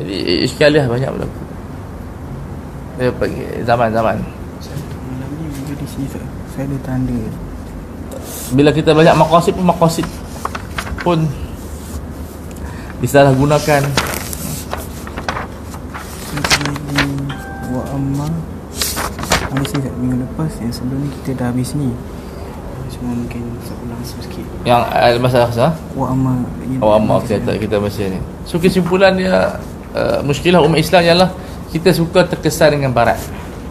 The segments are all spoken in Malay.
jadi iskaliah banyak berlaku dia pergi zaman-zaman Malam ni juga di sini Saya ada tanda. Bila kita banyak maqasid pun maqasid pun disalahgunakan Wa amma Ada tak? Minggu lepas Yang sebelum ni kita dah habis ni. Cuma mungkin Saya ulang sikit. Yang uh, masalah sah Wa amma Oh amak kita kita masih ni. So kesimpulan dia uh, muskilah umat Islam ialah kita suka terkesan dengan barat.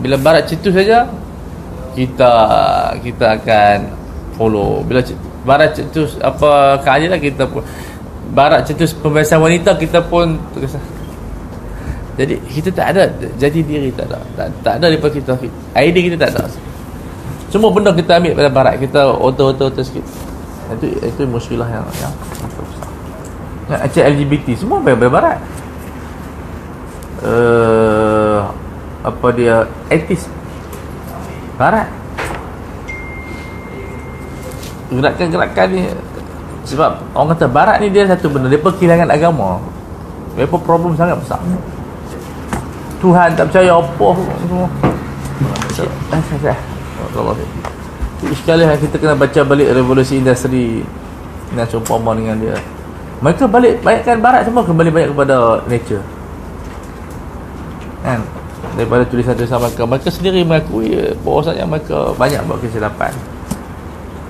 Bila barat cetus saja kita kita akan follow. Bila barat cetus apa keadilan kita pun barat cetus pembebasan wanita kita pun terkesan. Jadi kita tak ada jadi diri tak ada. Tak, tak ada daripada kita. Idea kita tak ada. Semua benda kita ambil pada barat kita auto-auto sikit. Itu itu muskilah yang yang acik LGBT semua ber barat. Uh, apa dia etis barat. Gerakan-gerakan ni sebab orang kata barat ni dia satu benda dia kehilangan agama. Dia pun problem sangat besar. Tuhan tak percaya apa semua Allah sekali kita kena baca balik revolusi industri dan seumpama dengan dia. Mereka balik banyakkan barat semua kembali banyak kepada nature kan daripada tulisan-tulisan mereka mereka sendiri mengakui eh, bahawasanya mereka banyak buat kesilapan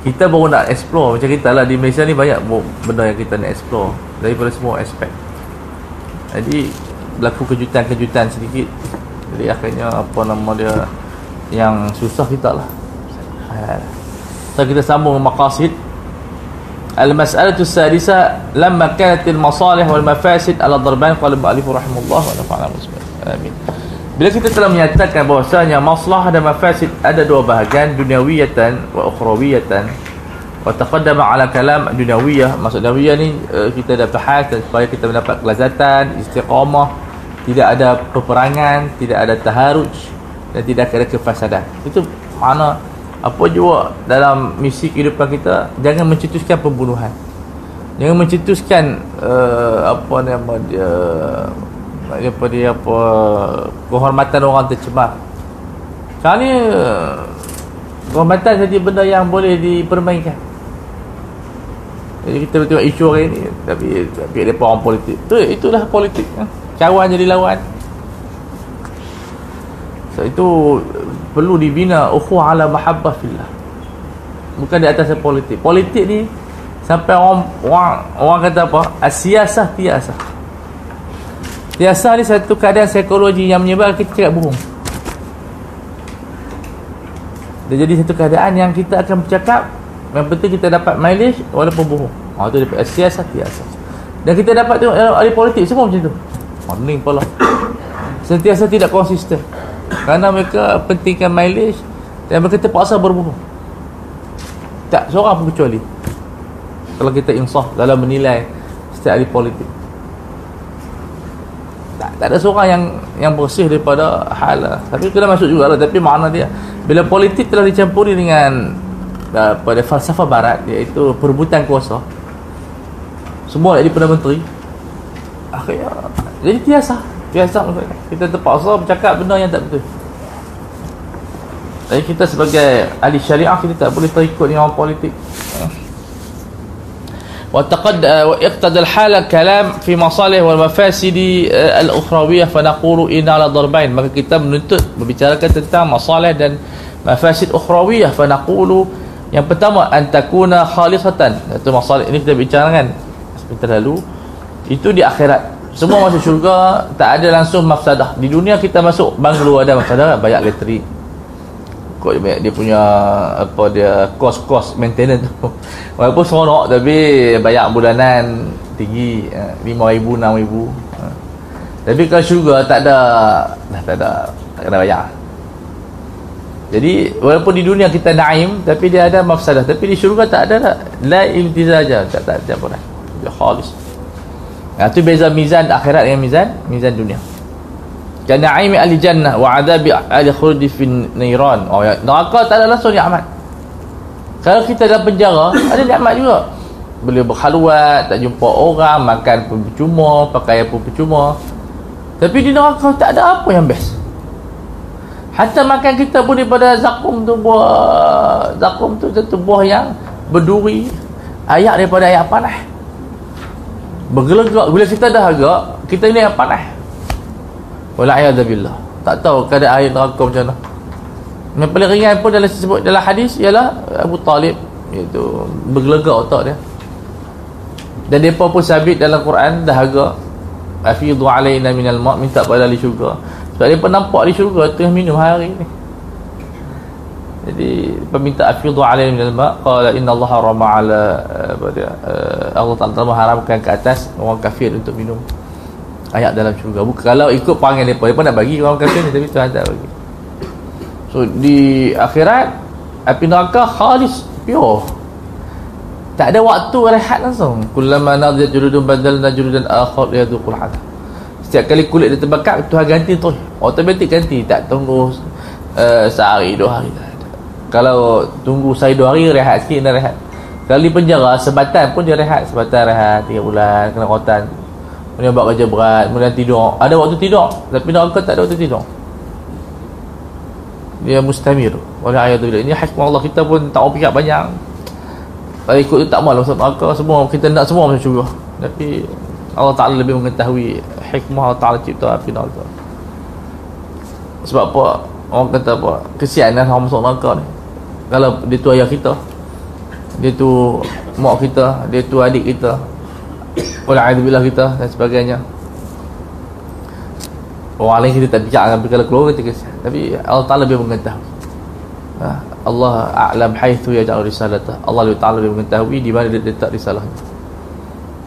kita baru nak explore macam kita lah di Malaysia ni banyak bu- benda yang kita nak explore daripada semua aspek jadi berlaku kejutan-kejutan sedikit jadi akhirnya apa nama dia yang susah kita lah so kita sambung maqasid المسألة السادسة لما كانت المصالح والمفاسد على ضربان قال المؤلف رحمه الله ونفعنا مسلم Amin. Bila kita telah menyatakan bahawasanya maslah dan mafasid ada dua bahagian duniawiyatan wa ukhrawiyatan. Wa taqaddama ala kalam duniawiyah maksud duniawiyah ni e, kita dah bahas supaya kita mendapat kelazatan istiqamah tidak ada peperangan tidak ada taharuj dan tidak ada kefasadan. Itu makna apa juga dalam misi kehidupan kita jangan mencetuskan pembunuhan. Jangan mencetuskan uh, apa nama dia dia apa kehormatan orang tercemar. Sekarang ni kehormatan jadi benda yang boleh dipermainkan. Jadi kita tengok isu hari ni tapi tapi dia orang politik. Tu itulah politik kawan jadi lawan. So itu perlu dibina ukhuwah ala mahabbah fillah. Bukan di atas politik. Politik ni sampai orang orang, orang kata apa? Asiasah tiasah tiasah ni satu keadaan psikologi yang menyebabkan kita cakap bohong. Dia jadi satu keadaan yang kita akan bercakap yang penting kita dapat mileage walaupun bohong. Ha, itu daripada asiasah tiasah dan kita dapat tengok dalam ahli politik semua macam tu. Pening pula sentiasa tidak konsisten. Kerana mereka pentingkan mileage dan mereka terpaksa berbunuh tak seorang pun kecuali kalau kita insaf dalam menilai setiap ahli politik tak, ada seorang yang yang bersih daripada hal lah. tapi kena masuk juga lah tapi makna dia bila politik telah dicampuri dengan uh, pada falsafah barat iaitu perebutan kuasa semua jadi Perdana Menteri akhirnya jadi tiasa. Tiasa maksudnya. kita terpaksa bercakap benda yang tak betul. Jadi kita sebagai ahli syariah kita tak boleh terikut dengan orang politik وتقد واقتضى الحال الكلام في مصالح والمفاسد الأخروية فنقول إن على ضربين maka kita menuntut membicarakan tentang masalah dan mafasid ukhrawiyah فنقول yang pertama an takuna khalisatan itu masalah ini kita bicarakan sebentar lalu itu di akhirat semua masuk syurga tak ada langsung mafsadah di dunia kita masuk banglo ada mafsadah banyak elektrik kot dia punya apa dia kos-kos maintenance tu walaupun seronok tapi bayar bulanan tinggi 5000 6000 ha. tapi kalau syurga tak ada dah tak ada tak kena bayar jadi walaupun di dunia kita naim tapi dia ada mafsadah tapi di syurga tak ada lah. la iltizaja tak tak ada pun dia khalis Nah, itu beza mizan akhirat dengan mizan mizan dunia. Na'imi ahli jannah wa adabi ahli khuldi fi niran. Oh ya, neraka tak ada langsung nikmat. Kalau kita dalam penjara, ada nikmat juga. Boleh berkhaluat, tak jumpa orang, makan pun percuma, pakaian pun percuma. tapi di neraka tak ada apa yang best Hatta makan kita pun daripada zakum tu buah zakum tu satu buah yang berduri ayak daripada ayak panas. Bergelegak bila kita dah agak kita ini yang panas. Wala billah. Tak tahu keadaan air neraka macam mana. Yang paling ringan pun dalam sebut dalam hadis ialah Abu Talib iaitu bergelegak otak dia. Dan depa pun sabit dalam Quran dah agak afidhu alaina minal ma' minta pada ahli syurga sebab pun nampak di syurga tengah minum hari ni jadi peminta afidhu alaih min al-ma' qala inna Allah harama ala apa dia uh, Allah Ta'ala mengharamkan ke atas orang kafir untuk minum ayat dalam syurga. Bukan kalau ikut panggil mereka mereka nak bagi orang kafir ni tapi Tuhan tak bagi. So di akhirat api neraka khalis pure. Tak ada waktu rehat langsung. Kullama nadiyat juludun badalna juludan akhar yadukul hadab Setiap kali kulit dia terbakar Tuhan ganti tu Automatik ganti. Tak tunggu uh, Sehari dua hari Kalau tunggu sehari dua hari Rehat sikit dan rehat. Kalau di penjara Sebatan pun dia rehat. Sebatan rehat Tiga bulan Kena rotan Kemudian buat kerja berat Kemudian tidur. Ada waktu tidur Tapi neraka tak ada waktu tidur. Dia mustamir. Oleh ayat tu Ini hikmah Allah Kita pun tak fikir banyak. Kalau ikut tu tak mahu Masuk neraka Semua kita nak semua macam syurga Tapi Allah Ta'ala lebih mengetahui hikmah Allah Ta'ala cipta api neraka. Sebab apa? Orang kata apa? Kesian lah masuk neraka ni. Kalau dia tu ayah kita dia tu mak kita dia tu adik kita wala'adzubillah kita dan sebagainya. Orang lain kita tak bincang tapi kalau keluar kita tapi Allah Ta'ala lebih mengetahui. Ha? Allah a'lam haithu yaja'u risalata. Allah Ta'ala lebih mengetahui di mana dia letak risalahnya.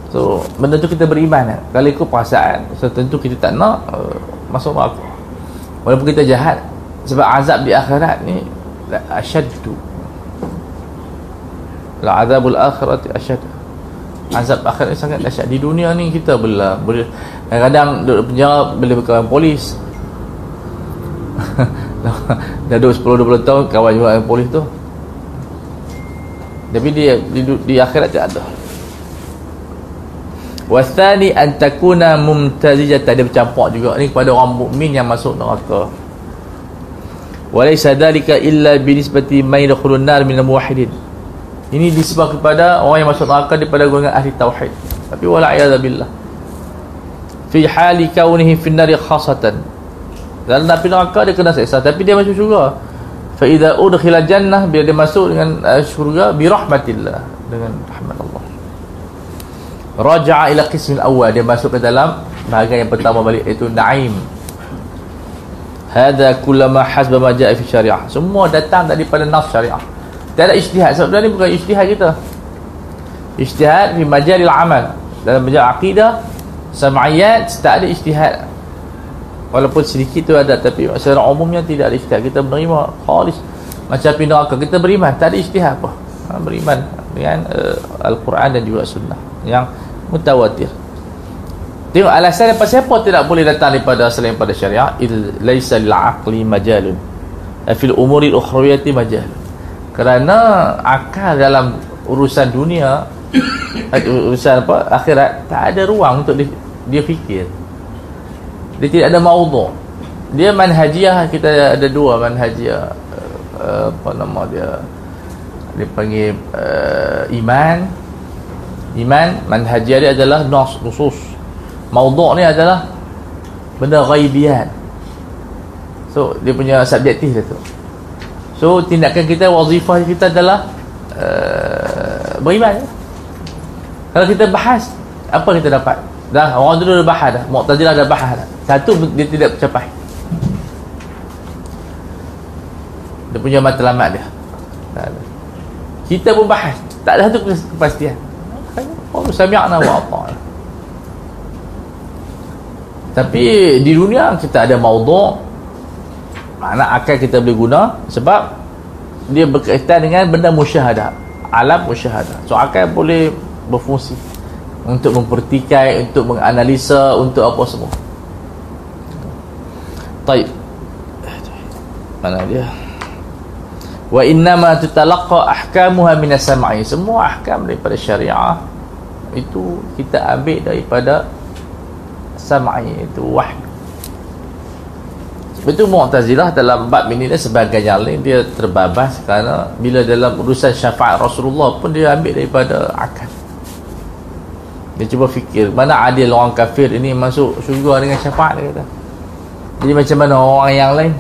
So benda tu kita beriman kan? Kalau ikut perasaan So tentu kita tak nak uh, Masuk neraka. Walaupun kita jahat Sebab azab di akhirat ni Asyaddu. La azabul akhirat asyad Azab akhirat sangat dahsyat. Di dunia ni kita boleh Kadang-kadang duduk penjara Bila berkawan polis. Dah duduk 10-20 tahun Kawan juga dengan polis tu. Tapi dia di, di akhirat tak ada. Wasani an takuna mumtazijatan dia bercampur juga ni kepada orang mukmin yang masuk neraka. Walaysa dhalika illa binisbati may yadkhulun nar min al-muwahhidin. Ini disebab kepada orang yang masuk neraka daripada golongan ahli tauhid. Tapi wala a'yadha billah. Fi hali kaunihi fi an-nar khassatan. Dalam api neraka dia kena seksa tapi dia masuk syurga. Fa idza udkhila jannah bila dia masuk dengan uh, syurga bi rahmatillah dengan rahmat Allah raja'a ila qismil awal dia masuk ke dalam bahagian yang pertama balik iaitu na'im hadha kullama hasba ma ja'a fi syariah semua datang daripada nas syariah tak ada ijtihad. Sebab ni bukan ijtihad kita. Ijtihad di majalil amal. Dalam majal akidah sam'iyat tak ada ijtihad. Walaupun sedikit tu ada tapi secara umumnya tidak ada ijtihad. Kita menerima khalis. Macam pindah kita beriman. Tak ada ijtihad apa ha, beriman dengan uh, Al-Quran dan juga sunnah yang mutawatir. Tengok alasan apa siapa tidak boleh datang daripada selain pada syariah il laisa lil aqli majalun. Fil umuri al ukhrawiyati majal kerana akal dalam urusan dunia urusan apa akhirat tak ada ruang untuk dia, dia fikir. Dia tidak ada maudhu. Dia manhajiah kita ada dua manhajiah uh, apa nama dia? Dia panggil uh, iman. Iman manhajiyah dia adalah nas nusus. Maudhu' ni adalah benda ghaibiat so dia punya subjektif dia tu so tindakan kita wazifah kita adalah uh, beriman. Kalau kita bahas apa kita dapat? Dah orang dulu dah bahas dah. Mu'tazilah dah bahas dah. Satu dia tidak tercapai dia punya matlamat dia. Kita pun bahas. Tak ada satu kepastian. Qalu sami'na wa ata'na. Tapi di dunia kita ada maudhu' mana akal kita boleh guna? Sebab dia berkaitan dengan benda musyahadah. Alam musyahadah. So akal boleh berfungsi untuk mempertikai untuk menganalisa untuk apa semua. Taib. Mana dia? Wa innama tutalaqqa ahkamuha minas sam'i semua ahkam daripada syariah itu kita ambil daripada sam'i itu wahyu itu Mu'tazilah dalam bab ini sebagai yang lain dia terbabas kerana bila dalam urusan syafaat Rasulullah pun dia ambil daripada akal. Dia cuba fikir mana adil orang kafir ini masuk syurga dengan syafaat dia kata. Jadi macam mana orang yang lain?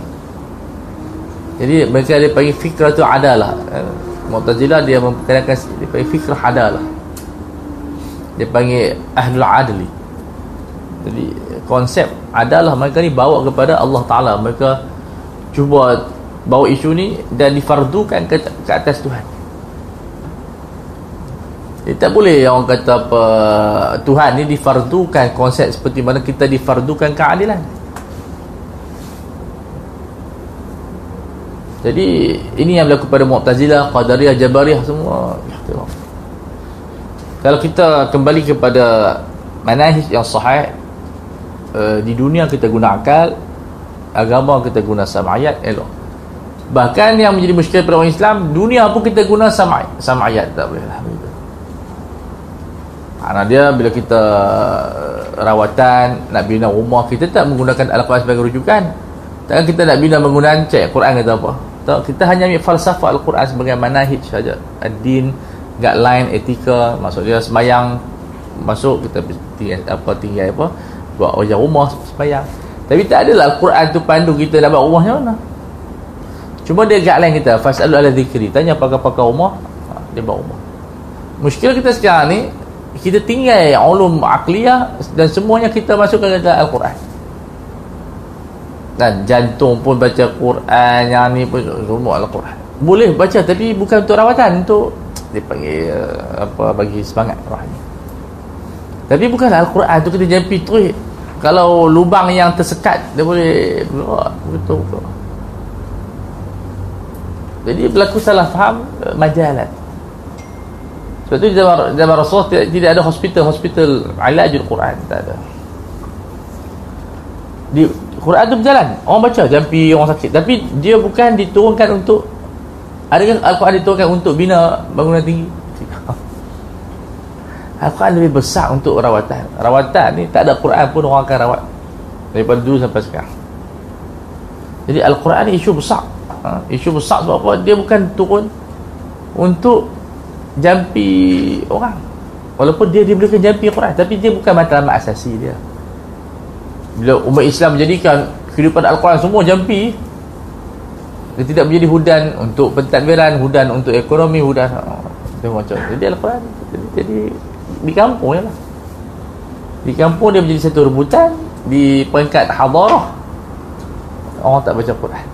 Jadi mereka dia panggil fikrah tu adalah eh, Mu'tazilah dia memperkenalkan dia panggil fikrah adalah. Dia panggil ahlul adli. Jadi konsep adalah mereka ni bawa kepada Allah Ta'ala mereka cuba bawa isu ni dan difardukan ke, ke atas Tuhan dia tak boleh orang kata apa Tuhan ni difardukan konsep seperti mana kita difardukan keadilan. Jadi ini yang berlaku pada Mu'tazilah, Qadariyah, Jabariyah semua. Kalau kita kembali kepada manhaj yang sahih uh, di dunia kita guna akal, agama kita guna sam'ayat elok. Bahkan yang menjadi muskil pada orang Islam, dunia pun kita guna sam'ayat, sam'ayat tak boleh lah. Karena dia bila kita eh, rawatan nak bina rumah kita tak menggunakan Al-Quran sebagai rujukan. Takkan kita nak bina bangunan cek Quran kata apa? Tak, kita hanya ambil falsafah Al-Quran sebagai manahij saja. Ad-din, guideline, etika, maksud dia semayang masuk kita tinggal apa tinggal apa buat wajah rumah semayang. Tapi tak adalah Al-Quran tu pandu kita nak buat rumahnya mana. Cuma dia guideline kita fasalu ala zikri. Tanya pakar-pakar rumah, dia buat rumah. Muskil kita sekarang ni kita tinggal ulum akliyah dan semuanya kita masukkan ke dalam Al-Quran dan jantung pun baca Quran yang ni pun semua Al-Quran boleh baca tapi bukan untuk rawatan untuk dia panggil apa bagi semangat rohani tapi bukan Al-Quran tu kita jampi terus kalau lubang yang tersekat dia boleh keluar betul betul jadi berlaku salah faham eh, majalat sebab tu zaman, zaman Rasulullah tidak, tidak ada hospital-hospital ilajul Quran. Tak ada. Di Quran tu berjalan. Orang baca jampi orang sakit. Tapi dia bukan diturunkan untuk adakah Al-Quran diturunkan untuk bina bangunan tinggi? Al-Quran lebih besar untuk rawatan. Rawatan ni tak ada Quran pun orang akan rawat. Daripada dulu sampai sekarang. Jadi Al-Quran ni isu besar. Ha? Isu besar sebab apa? Dia bukan turun untuk jampi orang walaupun dia diberikan jampi Quran tapi dia bukan matlamat asasi dia bila umat Islam menjadikan kehidupan Al-Quran semua jampi dia tidak menjadi hudan untuk pentadbiran hudan untuk ekonomi hudan itu macam jadi Al-Quran jadi, jadi di kampung ya lah. Di kampung dia menjadi satu rebutan di peringkat hadarah. Orang tak baca Quran.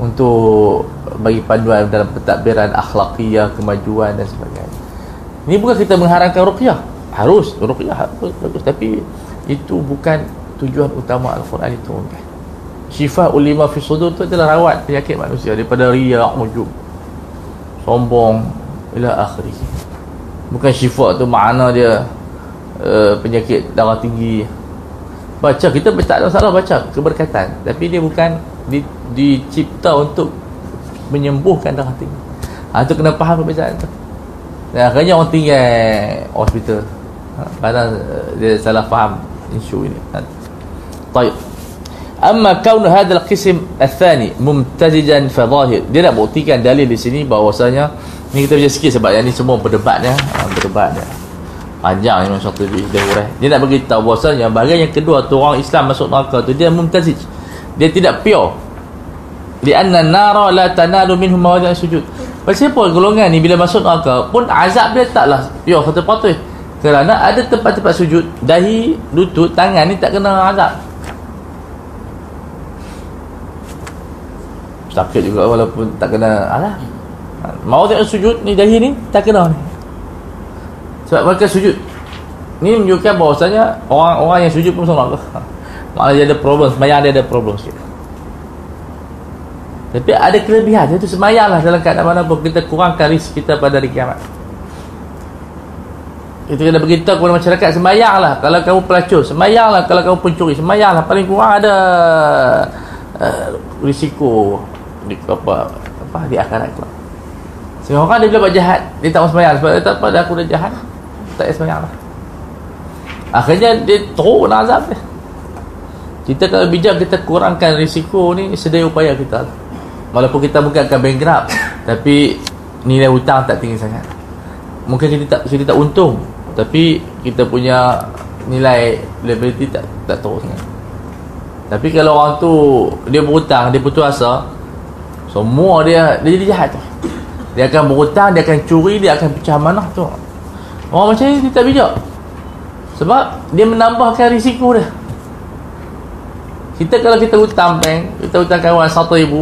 Untuk bagi panduan dalam pentadbiran akhlakiyah kemajuan dan sebagainya. Ini bukan kita mengharamkan ruqyah. Harus ruqyah harus bagus. Tapi itu bukan tujuan utama Al-Quran itu okay. syifa ulima fi sudur itu adalah rawat penyakit manusia daripada riak ujub sombong ila akhiri bukan syifa tu makna dia uh, penyakit darah tinggi baca kita tak ada masalah baca keberkatan tapi dia bukan di, dicipta untuk menyembuhkan darah tinggi ha, itu kena faham perbezaan tu dan akhirnya orang tinggal hospital ha, kerana eh, dia salah faham isu ini ha. طيب أما كون هذا القسم الثاني ممتزجا فظاهر dia nak buktikan dalil di sini bahawasanya ni kita baca sikit sebab yang ni semua berdebatnya ha, berdebatnya panjang Imam Syatibi dia hurah dia nak beritahu bahawasanya bahagian yang kedua tu orang Islam masuk neraka tu dia mumtazij. Dia tidak pure. Lianna nara la tanalu minhum mawadhi sujud. Pasal apa golongan ni bila masuk neraka pun azab dia taklah pure kata patut kerana ada tempat-tempat sujud dahi lutut tangan ni tak kena azab. Sakit juga walaupun tak kena alah mawadhi sujud ni dahi ni tak kena ni. Sebab mereka sujud. Ni menunjukkan bahawasanya orang-orang yang sujud pun sama Malah dia ada problem Semayang dia ada problem sikit. Tapi ada kelebihan Itu semayang lah dalam keadaan mana pun Kita kurangkan risk kita pada hari kiamat. Kita kena beritahu kepada masyarakat Semayang lah. Kalau kamu pelacur Semayang lah. Kalau kamu pencuri Semayang lah. Paling kurang ada uh, Risiko di, apa, apa, di akhirat tu Sebab orang dia bila buat jahat. Dia tak mau semayang Sebab dia tak apa Aku dah jahat. Tak payah semayang lah. Akhirnya dia teruk azab dia. Kita kalau bijak kita kurangkan risiko ni sedaya upaya kita walaupun kita mungkin akan bankrupt tapi nilai hutang tak tinggi sangat. Mungkin kita tak kita tak untung tapi kita punya nilai liability tak tak teruk sangat. Tapi kalau orang tu dia berhutang dia putus asa semua dia dia jadi jahat. tu dia akan berhutang dia akan curi dia akan pecah manah tu. Orang macam ni dia tak bijak. Sebab dia menambahkan risiko dia. Kita kalau kita hutang bank kita hutang kawan RM1,000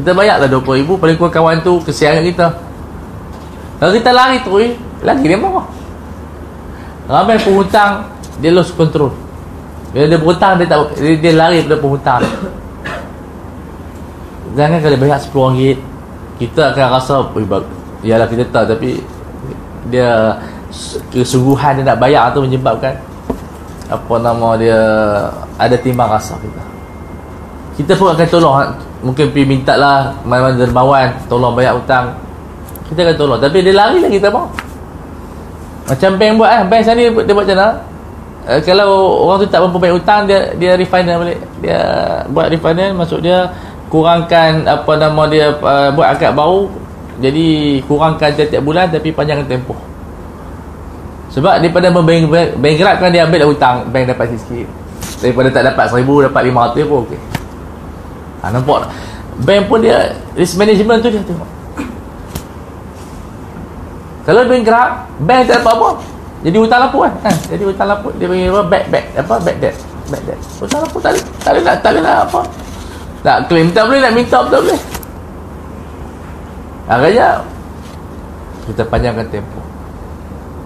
kita bayar lah RM20,000 paling kurang kawan tu kesiangan kita. Kalau kita lari tu lagi dia marah. Ramai penghutang dia lost control. Bila dia berhutang dia tak dia, dia lari pada penghutang. Jangan kalau bayar RM10 kita akan rasa yalah kita tahu tapi dia kesungguhan dia nak bayar tu menyebabkan apa nama dia ada timbang rasa kita. Kita pun akan tolong mungkin pergi minta lah mana-mana dermawan tolong bayar hutang. Kita akan tolong tapi dia lari lagi tak mau macam bank buat eh bank sana dia, buat macam mana? Uh, kalau orang tu tak mampu bayar hutang dia dia refinance balik. Dia buat refinance maksud dia kurangkan apa nama dia uh, buat akad baru jadi kurangkan tiap-tiap bulan tapi panjangkan tempoh. Sebab daripada bankrupt kan dia ambil hutang bank dapat sikit. Daripada tak dapat seribu dapat lima ratus pun okey. Ha, nampak bank pun dia risk management tu dia tengok. Kalau bankrupt bank tak dapat apa jadi hutang lapuk kan? Ha, jadi hutang lapuk dia panggil apa back back apa back debt back debt. Hutang lapuk tak boleh tak boleh nak tak boleh nak apa nak claim tak boleh nak minta tak boleh. Akhirnya kita panjangkan tempoh.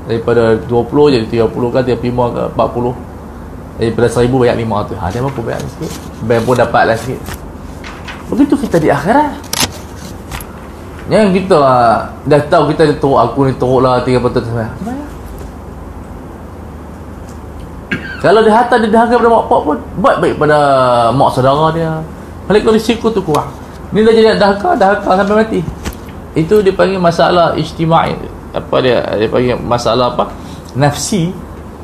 Daripada 20 jadi 30 kan 35 ke 40 daripada 1000 bayar 500 ha, dia mampu bayar sikit. Bank pun dapat lah sikit. Begitu kita di akhirat. Yang kita uh, dah tahu kita ni teruk aku ni teruk lah 3 patut bayar kalau dia harta dia dahaga pada mak pak pun buat baik pada mak saudara dia paling risiko tu kurang. Ni dah jadi dahaga dahaga sampai mati? Itu dipanggil masalah ijtimai. Apa dia? Dia panggil masalah apa? Nafsi.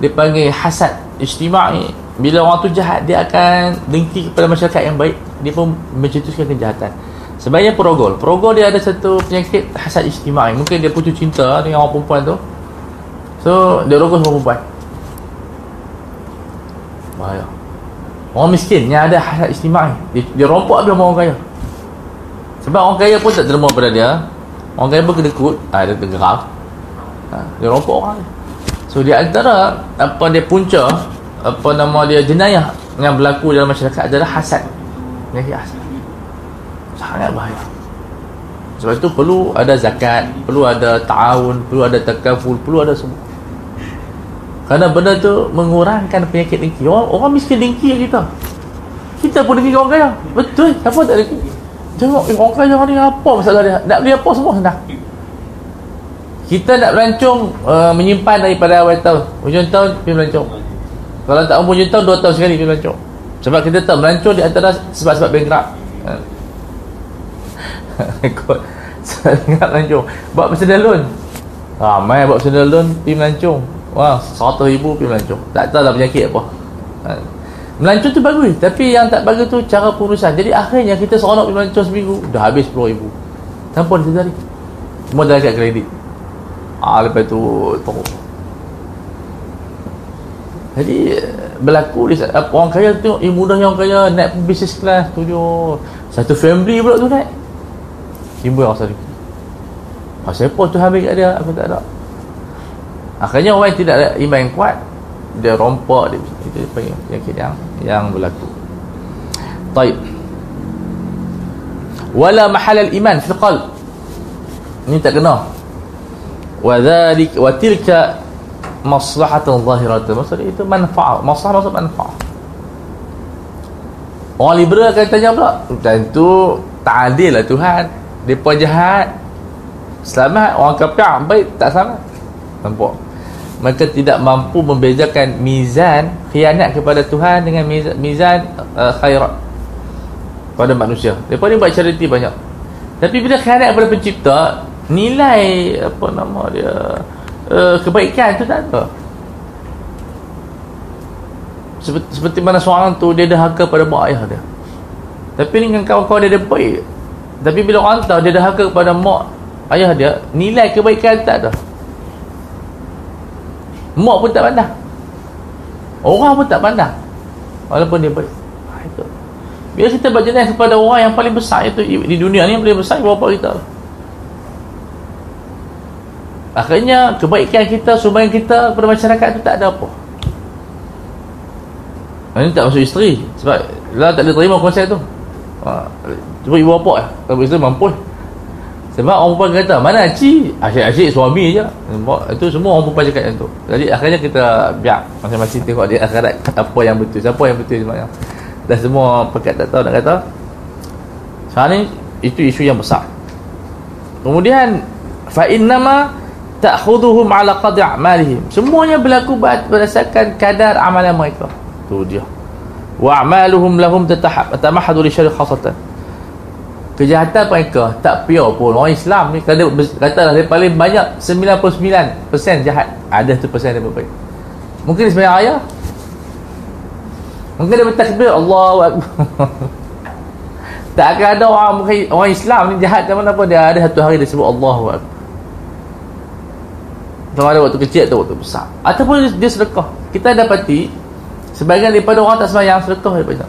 Dia panggil hasad ijtimai. Bila orang tu jahat dia akan dengki kepada masyarakat yang baik. Dia pun mencetuskan kejahatan. Sebenarnya perogol perogol dia ada satu penyakit hasad ijtimai. Mungkin dia putus cinta dengan orang perempuan tu. So dia rogol sama perempuan. Bahaya orang miskin yang ada hasad ijtimai. Dia, dia rompok habis orang kaya. Sebab orang kaya pun tak terima pada dia. Orang kaya pun kena kut ah, dia tergerak ha, dia rompok orang so di antara apa dia punca apa nama dia jenayah yang berlaku dalam masyarakat adalah hasad. Penyakit hasad. Sangat bahaya. Sebab itu perlu ada zakat perlu ada ta'awun perlu ada takaful perlu ada semua kerana benda tu mengurangkan penyakit dengki. Orang, orang miskin dengki kita. Kita pun dengki orang kaya. Betul. Siapa tak dengki? Tengok eh, orang kaya ni apa masalah dia? Nak beli apa semua? Senang kita nak melancong uh, menyimpan daripada awal tahun. Hujung tahun pergi melancong kalau tak umur hujung tahun 2 tahun sekali pergi melancong sebab kita tahu melancong di antara sebab-sebab bankrupt ikut. Sangat melancong buat personal loan. Ramai buat personal loan pergi melancong wah 100 ribu pergi melancong. Tak tahu lah penyakit apa. Ha. melancong tu bagus tapi yang tak bagus tu cara pengurusan. Jadi akhirnya kita seronok pergi melancong seminggu dah habis 10 ribu. Tanpa disedari semua dah dekat kredit. Ah, lepas tu teruk jadi berlaku di orang kaya tu eh, mudahnya orang kaya naik business class tujuh. Satu family pula tu naik. Timbul rasa ni. Ah, siapa tu habis kat dia? Aku tak ada akhirnya orang yang tidak ada iman yang kuat. Dia rompak dia itu penyakit yang yang berlaku. Taib. Wala mahalal iman fil qalb ni tak kena. Wa dhalik wa tilka maslahatan zahiratan. Maksud itu manfaat. Maslahah maksud manfaat. Orang liberal akan tanya pula tentu tak adil lah Tuhan. Depa jahat. Selamat. Orang kafir baik. Tak selamat. Nampak mereka tidak mampu membezakan mizan khianat kepada Tuhan dengan mizan, uh, khairat pada manusia. Mereka ni buat charity banyak. Tapi bila khianat kepada pencipta nilai apa nama dia uh, kebaikan tu tak ada. Seperti, seperti mana seorang tu dia dahaka pada mak ayah dia. Tapi dengan kawan-kawan dia dia baik. Tapi bila orang tahu dia dahaka kepada mak ayah dia nilai kebaikan tak dah mak pun tak pandang. Orang pun tak pandang. Walaupun dia baik ha, itu. Bila kita berjenis kepada orang yang paling besar itu di dunia ni yang paling besar bapa kita. Akhirnya kebaikan kita sumbangan kita kepada masyarakat itu tak ada apa. Ini tak masuk isteri sebab lah tak ada terima konsep tu. Ha, cuba ibu bapa lah. Kalau isteri mampu sebab orang perempuan kata mana ci asyik-asyik suami je. Itu semua orang perempuan cakap macam tu. Jadi akhirnya kita biar masing-masing tengok dia akhirat apa yang betul siapa yang betul sebenarnya. Dan semua pekat tak tahu nak kata. Sekarang ni itu isu yang besar. Kemudian fa innama ta'khuduhum ala qadri a'malihim. Semuanya berlaku berdasarkan kadar amalan mereka. Tu dia. Wa a'maluhum lahum tatamahadu li syarikh khasatan kejahatan mereka tak pure pun. Orang Islam ni kata katalah dia paling banyak 99% jahat. Ada tu persen dia baik mungkin dia sebenarnya ayah mungkin dia bertakbir Allah tak akan ada orang orang Islam ni jahat macam mana pun. Dia ada satu hari dia sebut Akbar. Sama ada waktu kecil atau waktu besar. Ataupun dia, dia sedekah. Kita dapati Sebagian daripada orang tak sembahyang sedekah daripada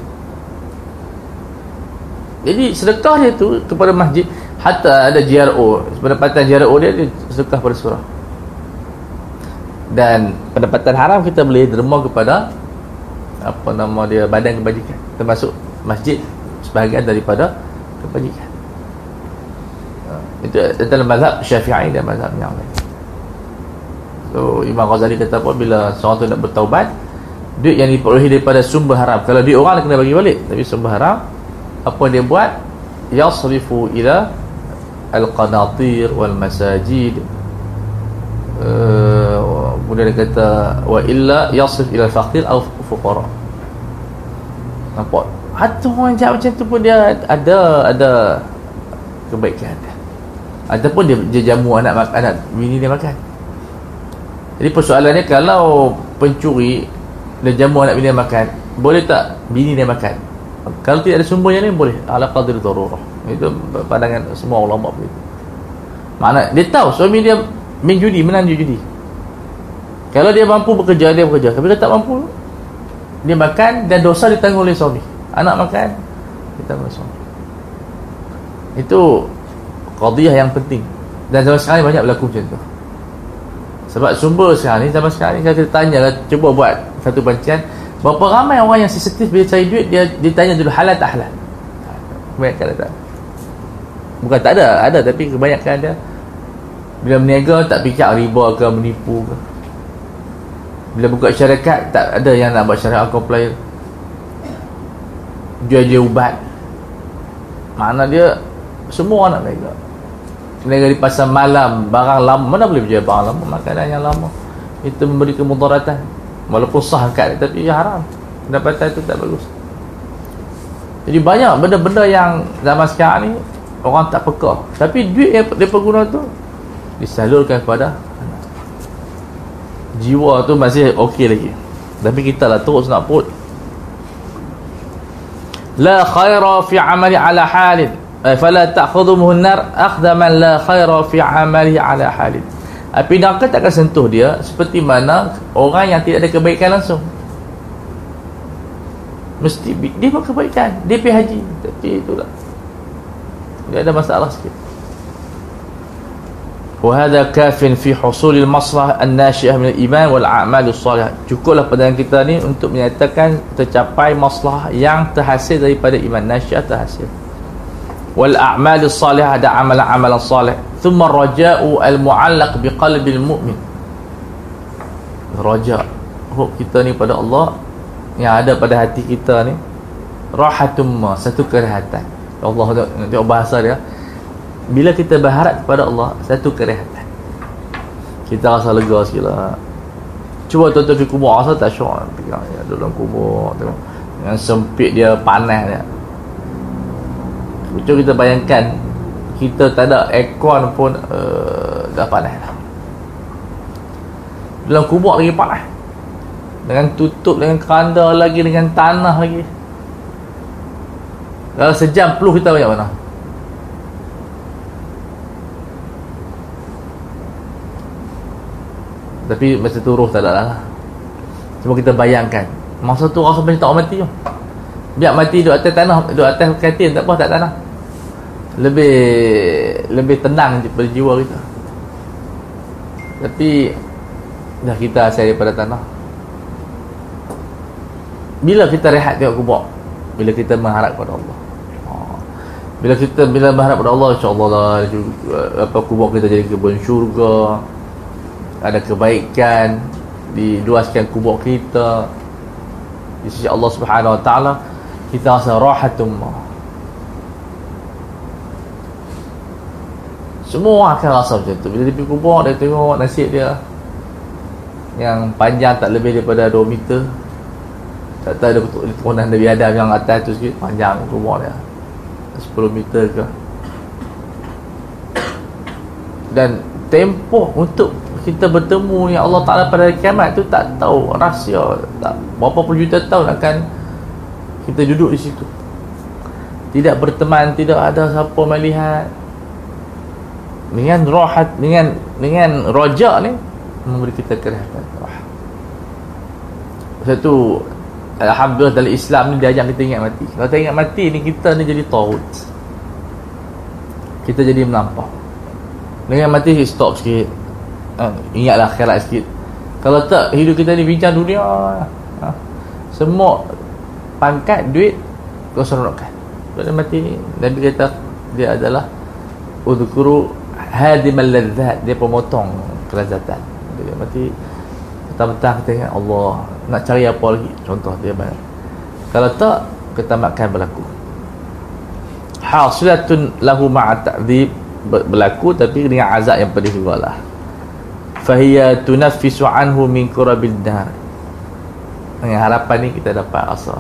Jadi sedekah dia tu kepada masjid Hatta ada JRO Pendapatan JRO dia, dia sedekah pada surah. Dan pendapatan haram kita boleh derma kepada Apa nama dia Badan kebajikan. Termasuk masjid Sebahagian daripada kebajikan. Ha, Itu dalam mazhab syafi'i dan mazhab yang lain. So Imam Ghazali kata apa Bila seorang tu nak bertaubat duit yang diperolehi daripada sumber haram. Kalau duit orang kena bagi balik. Tapi sumber haram apa dia buat? Yasrifu ila al-qanatir wal masajid uh, kemudian dia kata wa illa yasrif ila al-faqir al fuqara. Nampak? Hatu orang jahat macam tu pun dia ada ada kebaikan ataupun dia, dia jamu anak anak bini dia makan. Jadi persoalannya kalau pencuri dia jamu anak bini dia makan boleh tak bini dia makan kalau tidak ada sumber yang lain boleh. Ala qadir darurah. Itu pandangan semua ulama begitu. Makna dia tahu suami dia main judi menang judi. Kalau dia mampu bekerja dia bekerja. Tapi dia tak mampu dia makan dan dosa ditanggung oleh suami. Anak makan ditanggung oleh suami. Itu qadiyah yang penting. Dan zaman sekarang banyak berlaku macam tu. Sebab sumber sekarang ni zaman sekarang ni kalau kita tanya cuba buat satu bancian berapa ramai orang yang sensitif bila cari duit dia dia tanya dulu halal tak halal? Kebanyakan ada tak bukan tak ada ada tapi kebanyakan ada bila berniaga tak fikir riba ke menipu ke? Bila buka syarikat tak ada yang nak buat syarikat compliant jual dia ubat. Mana dia semua nak berniaga. Berniaga di pasar malam barang lama mana boleh berjual barang lama? Makanan yang lama itu memberi kemudaratan walaupun sah akad tapi ia haram. Pendapatan itu tak bagus. Jadi banyak benda-benda yang zaman sekarang ni orang tak peka. Tapi duit yang dia guna tu disalurkan kepada jiwa tu masih okey lagi. Tapi kita lah terus nak put. La khaira fi amali ala halin. Eh, fala ta'khudhuhu an-nar. Akhdha man la khaira fi 'amalihi 'ala halin api neraka tak akan sentuh dia seperti mana orang yang tidak ada kebaikan langsung mesti dia buat kebaikan dia pergi haji tapi itulah dia ada masalah sikit وهذا كاف في حصول المصلحة الناشئة من الإيمان والأعمال الصالحة cukuplah pandangan kita ni untuk menyatakan tercapai masalah yang terhasil daripada iman nasihat terhasil wal a'mal salihah ada amalan-amalan salih. Thumma raja'u al mu'allaq bi qalbil mu'min. Raja. Hope kita ni pada Allah yang ada pada hati kita ni rahatum ma satu kerehatan. Allah tengok bahasa dia. Bila kita berharap kepada Allah satu kerehatan. Kita rasa lega sikit lah. Cuba tuan-tuan pergi kubur rasa tak syok? Pegang ya, dalam kubur tengok. Yang sempit dia panas dia Cuba kita bayangkan Kita tak ada aircon pun uh, Dah panas lah Dalam kubur lagi panas. Dengan tutup dengan keranda lagi dengan tanah lagi. Kalau sejam peluh kita banyak mana. Tapi masa tu roh tak ada lah. Cuma kita bayangkan masa tu rasa macam tak mati tu. Biar mati duduk atas tanah duduk atas katil tak apa tak tanah lebih lebih tenang pada jiwa kita. Tapi dah kita asal daripada tanah. Bila kita rehat tengok kubur bila kita mengharap kepada Allah. Ha. bila kita bila berharap kepada Allah insyaAllah lah apa kubur kita jadi kebun syurga. Ada kebaikan diluaskan kubur kita. Di sisi Allah Subhanahu Wa Taala kita rasa rahatum semua akan rasa macam tu. Bila dia pergi kubur dia tengok nasib dia yang panjang tak lebih daripada 2 meter. Tak tahu ada turunan Nabi Adam yang atas tu sikit panjang rumah dia. 10 meter ke. Dan tempoh untuk kita bertemu ni Allah Ta'ala pada kiamat tu tak tahu rahsia. Tak berapa puluh juta tahun akan kita duduk di situ. Tidak berteman tidak ada siapa melihat dengan rohat dengan dengan rojak ni memberi kita kerahatan satu Alhamdulillah dalam Islam ni dia ajak kita ingat mati. Kalau kita ingat mati ni kita ni jadi taut Kita jadi melampau. Dengan mati stop sikit. Ha, Ingatlah akhirat sikit. Kalau tak hidup kita ni bincang dunia. Ha, Semua Pangkat, duit Kau seronokkan Kalau mati ni Nabi kata Dia adalah Udhukuru Hadimal ladhat Dia pemotong kelazatan. Dia mati. Petang-petang kita ingat Allah Nak cari apa lagi? Contoh dia banyak Kalau tak Ketamakan berlaku. Hasilatun lahu ma'a ta'zib Berlaku tapi dengan azab yang pedih juga lah Fahiyya tunafisu anhu min kurabil nar Dengan harapan ni kita dapat rasa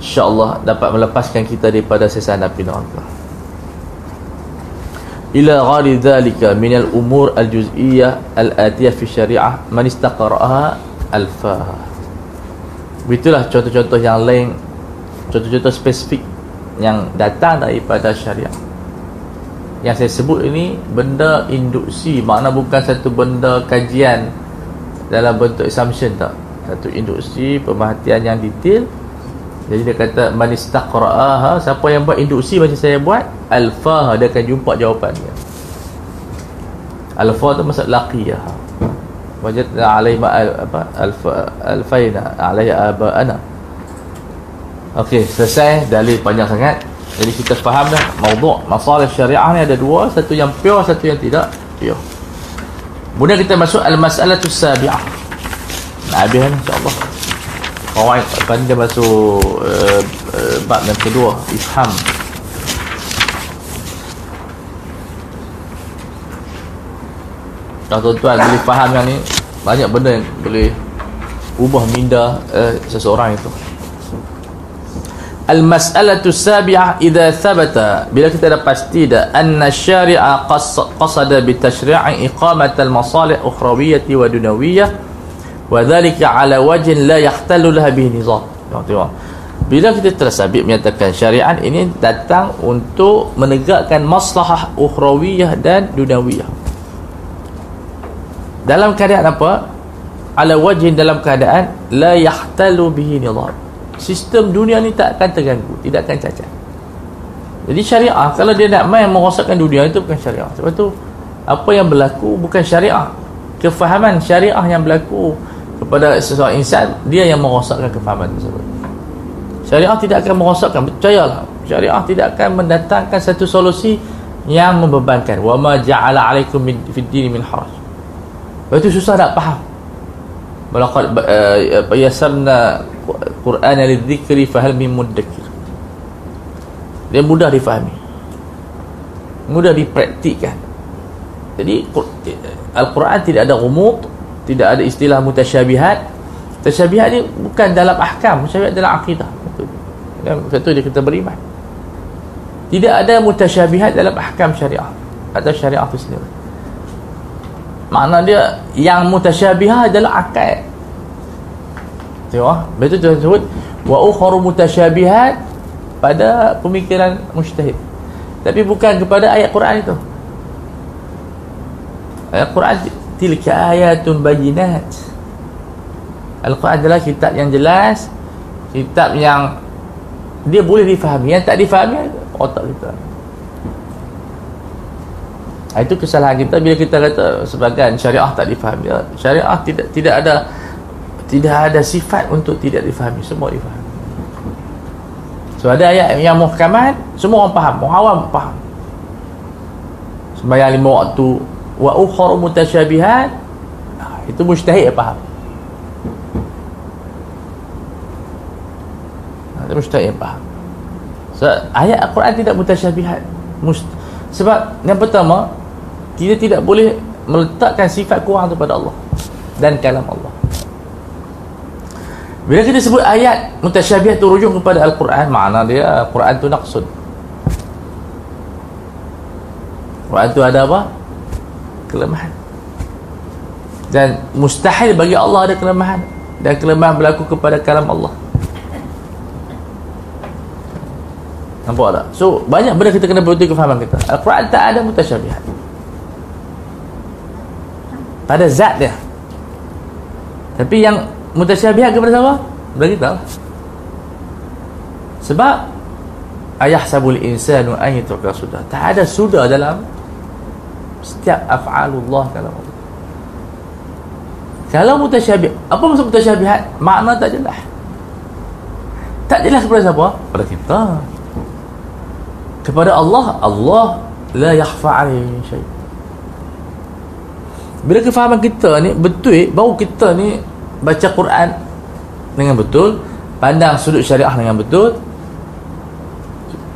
InsyaAllah dapat melepaskan kita daripada sesana api neraka ila ghali dhalika min al-umur al-juz'iyyah al-atiyah fi syariah man istaqra'aha al-faha. Itulah contoh-contoh yang lain contoh-contoh spesifik yang datang daripada syariah. Yang saya sebut ini benda induksi makna bukan satu benda kajian dalam bentuk assumption tak. Satu induksi pemerhatian yang detail jadi dia kata man istaqra'aha siapa yang buat induksi macam saya buat alfa dia akan jumpa jawapan dia alfa tu maksud laqiyah. Wajadna alaihi apa alfa alfaina alaihi abaana. Okey selesai. Dalil panjang sangat. Jadi kita faham dah. Maudhu' masalah syariah ni ada dua. Satu yang pure satu yang tidak pure. Kemudian kita masuk al-mas'alatu sabi'ah. Habis insyaallah Qawaid Pada masuk uh, uh, Bab yang kedua Ifham Kalau tuan-tuan boleh faham yang ni Banyak benda yang boleh Ubah minda uh, seseorang itu. Al-mas'alatu sabi'ah Iza thabata. Bila kita dah pasti dah Anna syari'a qasada bitashri'i Iqamat al-masalih Ukhrawiyyati wa dunawiyyah Wadhalika ala wajin la yakhtalu laha bihi nizam. Tengok. Bila kita tersabit menyatakan syariat ini datang untuk menegakkan maslahah ukhrawiyah dan dunawiyah. Dalam keadaan apa? Ala wajin dalam keadaan la yahtalu bihi nizam. Sistem dunia ni tak akan terganggu, tidak akan cacat. Jadi syariah kalau dia nak main merosakkan dunia itu bukan syariah. Sebab tu apa yang berlaku bukan syariah. Kefahaman syariah yang berlaku kepada seseorang insan dia yang merosakkan kefahaman tersebut. Syariah tidak akan merosakkan percayalah. Syariah tidak akan mendatangkan satu solusi yang membebankan. Wa ma ja'ala 'alaikum fid din min haraj. Itu susah nak faham. Balaqad uh, yassarna qur'ana lidzikri fahal min mudakkir. Dia mudah difahami. Mudah dipraktikkan. Jadi Al-Quran tidak ada umud tidak ada istilah mutasyabihat. Mutasyabihat ni bukan dalam ahkam mutasyabihat dalam akidah. Satu dia kita beriman. Tidak ada mutasyabihat dalam ahkam syariah atau syariah itu sendiri. Makna dia yang mutasyabihat adalah akal. Tengok ah betul tu sebut wa ukharu mutasyabihat pada pemikiran mujtahid. Tapi bukan kepada ayat Quran itu. Ayat Quran tilka ayatun bayinat Al-Quran adalah kitab yang jelas kitab yang dia boleh difahami yang tak difahami otak kita Ha, itu kesalahan kita bila kita kata sebagian syariah tak difahami. Syariah tidak tidak ada tidak ada sifat untuk tidak difahami, semua difahami. So ada ayat yang muhkamat, semua orang faham, orang awam faham. Sembahyang lima waktu wa ukhra mutasyabihat ha, itu mujtahid faham. Ha, itu mujtahid faham. So, ayat Al-Quran tidak mutasyabihat. Must sebab yang pertama kita tidak boleh meletakkan sifat kurang kepada Allah dan kalam Allah bila kita sebut ayat mutasyabihat itu rujuk kepada Al-Quran makna dia Al-Quran itu naqsud Quran itu ada apa? Kelemahan. Dan mustahil bagi Allah ada kelemahan. Dan kelemahan berlaku kepada kalam Allah. Nampak tak? so banyak benda kita kena betul kefahaman kita? Al-Quran tak ada mutasyabihat. Pada zat dia. Tapi yang mutasyabihat kepada siapa? kepada kita. Sebab ayah sabul insanu sudah. Tak ada sudah dalam setiap af'alullah kalau kalau mutasyabih apa maksud mutasyabihat? Makna tak jelas. Tak jelas kepada siapa? Kepada kita. Kepada Allah Allah la yakhfa alaihi syai' bila kefahaman kita ni betul baru kita ni baca Quran dengan betul pandang sudut syariah dengan betul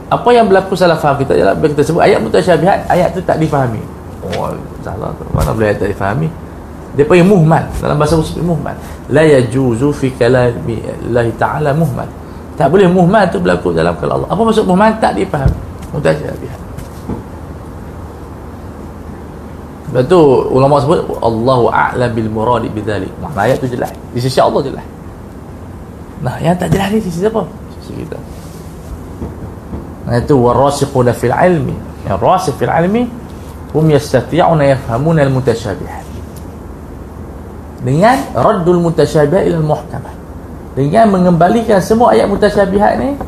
apa yang berlaku salah faham kita ialah bila kita sebut ayat mutasyabihat ayat tu tak difahami oh salah mana boleh tak difahami dia panggil muhmal dalam bahasa usul muhmal la yajuzu fi kalami Allah ta'ala muhmal tak boleh muhmal tu berlaku dalam kalam Allah apa maksud muhmal tak difahami mutasyabihat Lepas tu ulama sebut Allahu a'lam bil muradi bidzalik. Makna ayat tu jelas. Di sisi Allah jelas. Nah, yang tak jelas ni sisi siapa? Sisi kita. Nah, itu warasikhuna fil ilmi. Yang rasikh fil ilmi hum yastati'una yafhamuna al mutasyabihat. Dengan raddul mutasyabihat ila al muhkamat. Dengan mengembalikan semua ayat mutasyabihat ni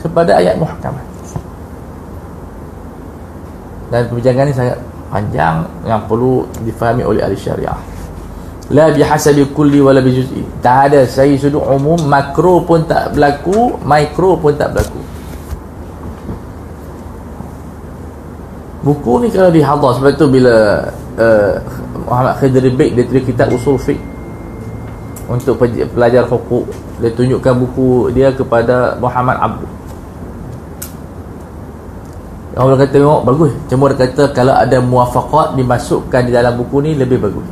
kepada ayat muhkamat. Dan perbincangan ni sangat panjang yang perlu difahami oleh ahli syariah la bihasabi kulli wala bijuz'i tak ada saya sudut umum makro pun tak berlaku mikro pun tak berlaku buku ni kalau dihadar. Sebab tu bila uh, Muhammad Khidri Baik dia tulis kitab usul fiqh untuk pelajar hukuk dia tunjukkan buku dia kepada Muhammad Abdul. Orang kata tengok bagus. Cuma kata kalau ada muafakat Dimasukkan di dalam buku ni lebih bagus.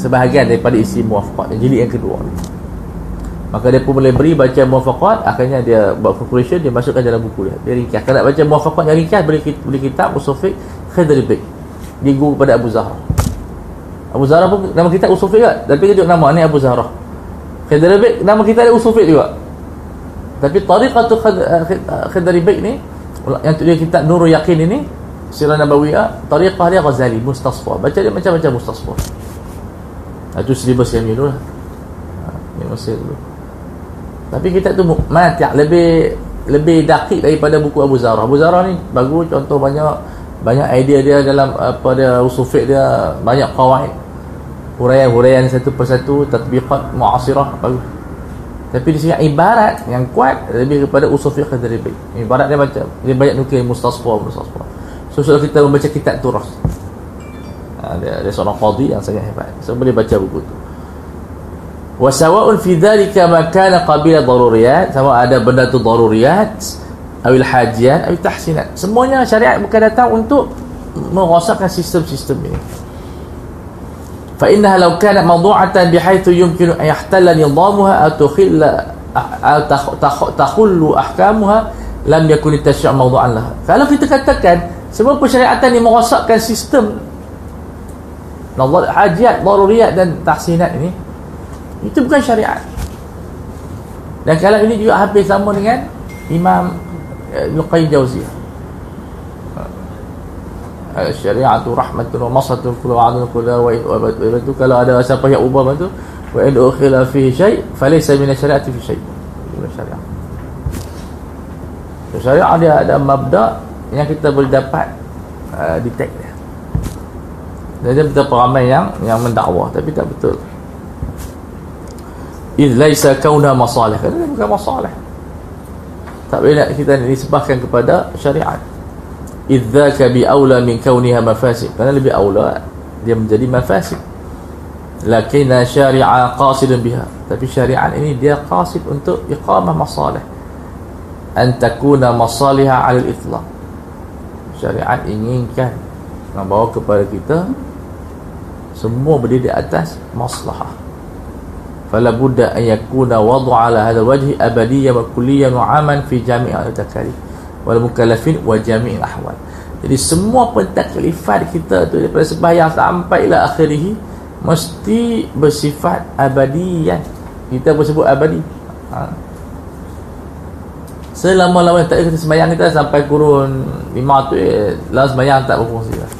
Sebahagian daripada isi muafakat Jilid yang kedua Maka dia pun boleh beri baca muafakat Akhirnya dia buat conclusion Dia masukkan dalam buku dia. Dia ringkas. Kalau nak baca muafakat yang ringkas Boleh, boleh kitab Usufik Khidribik Dia guru kepada Abu Zahra. Abu Zahra pun nama kitab Usufik juga. Tapi dia nama ni Abu Zahra. Khidribik Nama kita ada Usufik juga. Tapi tariqatu Khidribik ni yang tulis kitab Nurul Yakin ini Sirah Nabawiyah Tariqah dia Ghazali Mustasfa. Baca dia macam-macam Mustasfa. Itu silibus yang dulu lah. Yang Mesir dulu Tapi kita tu mati Lebih lebih dakik daripada buku Abu Zara Abu Zara ni bagus contoh banyak banyak idea dia dalam apa dia usufik dia banyak kawaid huraian-huraian satu persatu tatbiqat muasirah bagus tapi di sini ibarat yang kuat lebih kepada usul fiqh dari baik. Ibarat dia macam dia banyak nukil mustasfa mustasfa. So kalau kita membaca kitab turas. Ha, dia, dia seorang qadi yang sangat hebat. So boleh baca buku tu wasawa'un fi dhalika ma kana qabila daruriyat. Sama ada benda tu daruriyat awil hajiat awil tahsinat. Semuanya syariat bukan datang untuk merosakkan sistem-sistem ini. Fa innaha law kana mawdu'atan bi haythu yumkinu an yahtalla nidhamuha aw tukhilla aw takhullu ahkamuha lam yakun tashya' mawdu'an laha. Kalau kita katakan semua persyariatan ini merosakkan sistem Allah hajiat, daruriyat dan tahsinat ini itu bukan syariat. Dan kalau ini juga hampir sama dengan Imam eh, Ibn Qayyim Jauziyah syariatu rahmatun wa masatun kullu adun kullu wa itu kalau ada siapa yang ubah itu wa in ukhila fi syai falaysa min syariati fi syai. Syariat. Syariat dia ada mabda yang kita boleh dapat uh, detect dia. Jadi betul ramai yang yang mendakwah tapi tak betul iz laisa kauna masalih. Kerana bukan masalih. Tak boleh kita nisbahkan kepada syariat. Idzaka bi aula min kauniha mafasid. Kerana lebih aula dia menjadi mafasid. Lakinna syari'a qasidun biha. Tapi syariat ini dia qasid untuk iqamah masalih. An takuna masalihah 'ala al-itlaq syariat inginkan membawa kepada kita semua berdiri di atas maslahah fala budda an yakuna wad'a ala hadha wajhi abadiyyan wa kulliyyan wa 'aman fi jami' al-takalif wal mukallafin wa jami'il ahwal jadi semua pentaklifat kita tu daripada sembahyang sampai ila akhirih mesti bersifat abadian. Kita bersebut abadi. Ha. selama-lama tak kita sembahyang kita sampai kurun lima tu eh, dalam sembahyang tak berfungsi lah.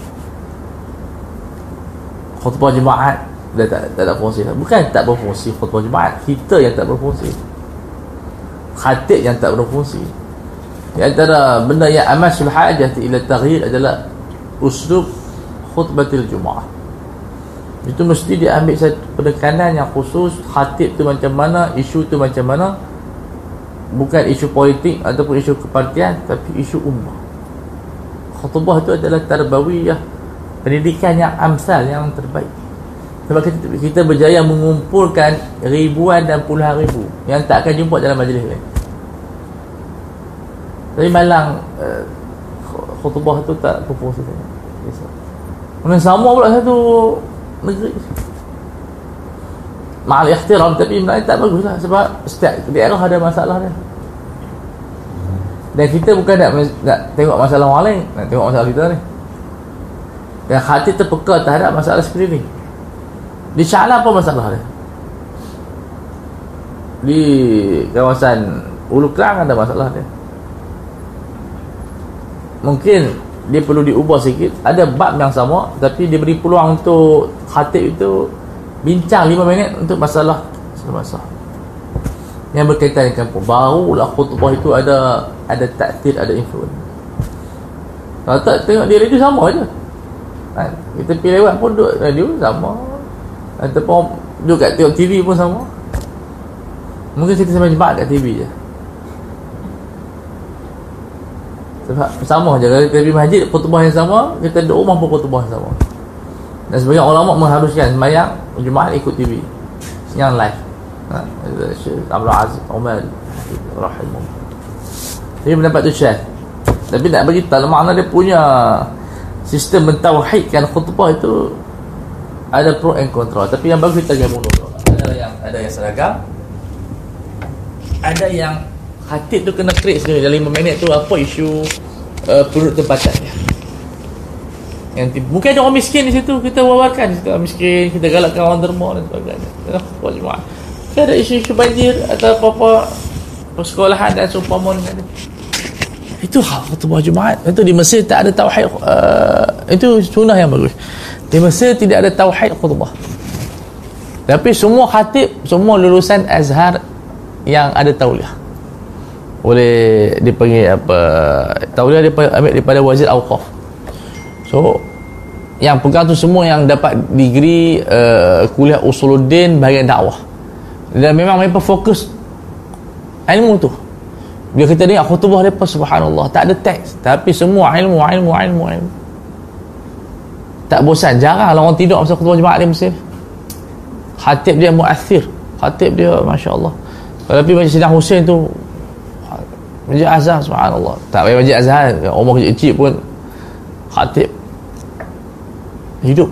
Khutbah jemaat dia tak, tak, berfungsi bukan tak berfungsi khutbah jemaat kita yang tak berfungsi. Khatib yang tak berfungsi. Di antara benda yang amasul hajat ila taghyir adalah uslub khutbatil jumaah itu mesti diambil satu penekanan yang khusus khatib tu macam mana isu tu macam mana. Bukan isu politik ataupun isu kepartian tapi isu ummah. Khutbah itu adalah tarbawiyah pendidikan yang amsal yang terbaik sebab kita, kita berjaya mengumpulkan ribuan dan puluhan ribu yang tak akan jumpa dalam majlis lain tapi malang uh, khutbah tu tak berfungsi Kemudian sama pula satu negeri. Ma'al ikhtiram tapi sebenarnya tak bagus lah Sebab setiap daerah ada masalah dia. Dan kita bukan nak, nak tengok masalah orang lain Nak tengok masalah kita ni. Dan hati terpeka terhadap masalah sekeliling Di Sya'ala apa masalah dia? Di kawasan Ulu Kelang ada masalah dia. Mungkin dia perlu diubah sikit. Ada bab yang sama tapi dia beri peluang untuk khatib itu bincang 5 minit untuk masalah masalah yang berkaitan dengan kampung barulah khutbah itu ada ada takdir ada influence. Kalau tak tengok dia radio sama aja kan? kita pergi lewat pun duduk radio sama ataupun duduk kat tengok TV pun sama. Mungkin kita sampai jumpa kat TV je. Sebab sama je kalau kita pergi masjid khutbah yang sama kita duduk rumah pun khutbah yang sama. Dan sebagian ulama mengharuskan sembahyang Jumaat ikut TV yang live. Ha, Syekh Abdul Aziz Umar rahimahullah. Ini pendapat tu Syekh. Tapi nak bagi tahu makna dia punya sistem mentauhidkan khutbah itu ada pro and kontra tapi yang bagus kita gabung dulu ada yang ada yang seragam ada yang Khatib tu kena create sendiri dalam 5 minit tu apa isu uh, penduduk tempatan. Yang mungkin ada orang miskin di situ kita wawarkan situ orang miskin kita galakkan orang derma dan sebagainya. Cuma ada isu-isu banjir atau apa-apa persekolahan dan seumpama itu. Hak khutbah Jumaat. Itu di Mesir tak ada tauhid uh, itu sunnah yang bagus. Di Mesir tidak ada tauhid khutbah. Tapi semua khatib, semua lulusan Azhar yang ada tauliah. Boleh dipanggil apa tahu dia ambil daripada wazir awqaf. So yang pegang tu semua yang dapat degree uh, kuliah usuluddin bahagian dakwah. Dan memang mereka fokus ilmu tu. Bila kita dengar khutbah mereka subhanallah tak ada teks tapi semua ilmu ilmu ilmu ilmu tak bosan jarang lah orang tidur masa khutbah jemaah di Mesir khatib dia muathir. Khatib dia masya Allah tapi macam Sidang Hussein tu Masjid Azhar subhanallah. Tak payah Masjid Azhar umur kecil-kecil pun. Khatib hidup.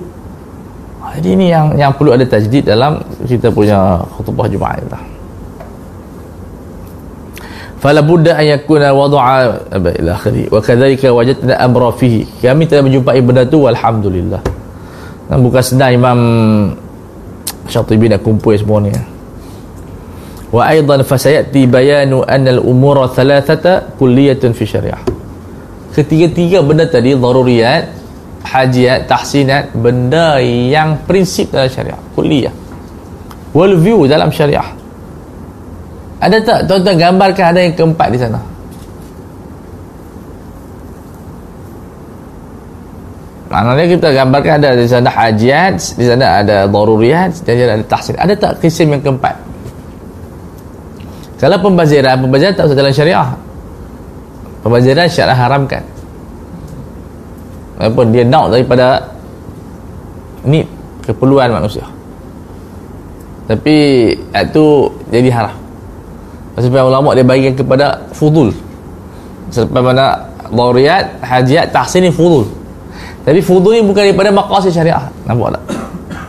Jadi ini yang yang perlu ada tajdid dalam kita punya khutbah Jumaat kita fala budda an yakuna wada'a ila akhiri wa kadzalika wajadna amra fihi. Kami telah menjumpai benda tu alhamdulillah. Dan bukan senang Imam Syatibi nak kumpul semua ni wa aidan fasayati bayanu anna al-umura thalathata kulliyatun fi syariah. Ketiga-tiga benda tadi daruriyat hajiat tahsinat benda yang prinsip dalam syariah kulliyah. World view dalam syariah ada tak tuan-tuan gambarkan ada yang keempat di sana Maknanya kita gambarkan ada di sana hajiat, di sana ada daruriyat, di sana ada tahsin. Ada tak kisim yang keempat? Kalau pembaziran, pembaziran tak usah dalam syariah. Pembaziran syariah haramkan. Walaupun dia nak daripada ni keperluan manusia. Tapi itu jadi haram. Sebab ulama dia bagikan kepada fudul. Sebab mana daruriyat, hajiat, tahsin fudul. Tapi fudul ni bukan daripada maqasid syariah. Nampak tak?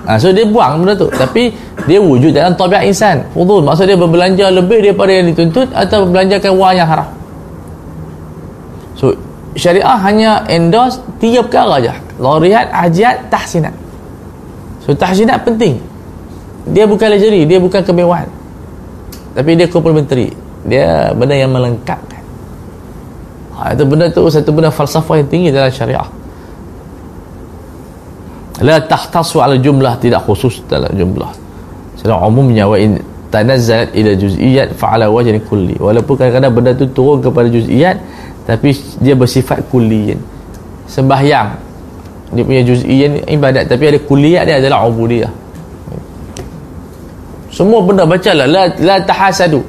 Ha, so dia buang benda tu. Tapi dia wujud dalam tabiat insan. Fudul maksud dia berbelanja lebih daripada yang dituntut atau berbelanjakan wang yang haram. So syariah hanya endorse tiga perkara aja. Loriat, hajiat, tahsinat. So tahsinat penting. Dia bukan luxury, dia bukan kemewahan. Tapi dia complementary. Dia benda yang melengkapkan. Ha, itu benda tu satu benda falsafah yang tinggi dalam syariah. La tahtasu ala jumlah tidak khusus dalam jumlah. Secara umumnya wa in tanazzalat ila juz'iyat fa ala wajhi kulli. Walaupun kadang-kadang benda tu turun kepada juz'iyat tapi dia bersifat kulliyin. Sembahyang. Dia punya juz'iyat ibadat tapi ada kulliyat dia adalah ubudiyah semua benda bacalah la la tahasadu.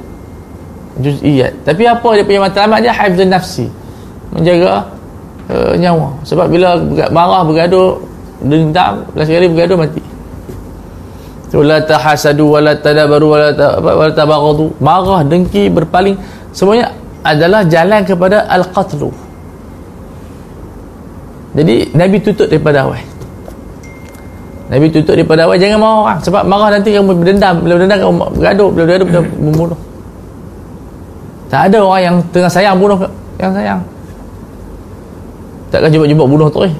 Juz'iyat tapi apa dia punya matlamat dia? Hifzun nafsi. Menjaga uh, nyawa. Sebab bila marah bergaduh dendam last sekali bergaduh mati. La tahasadu wala tadabaru wala wala tabaghadu marah dengki berpaling. Semuanya adalah jalan kepada al-qatlu. Jadi Nabi tutup daripada awal Nabi tutup daripada awal jangan marah orang. Sebab marah nanti kamu berdendam. Bila berdendam kamu bergaduh. Bila bergaduh bila membunuh. Tak ada orang yang tengah sayang bunuh yang sayang. Takkan jumpa-jumpa bunuh tu eh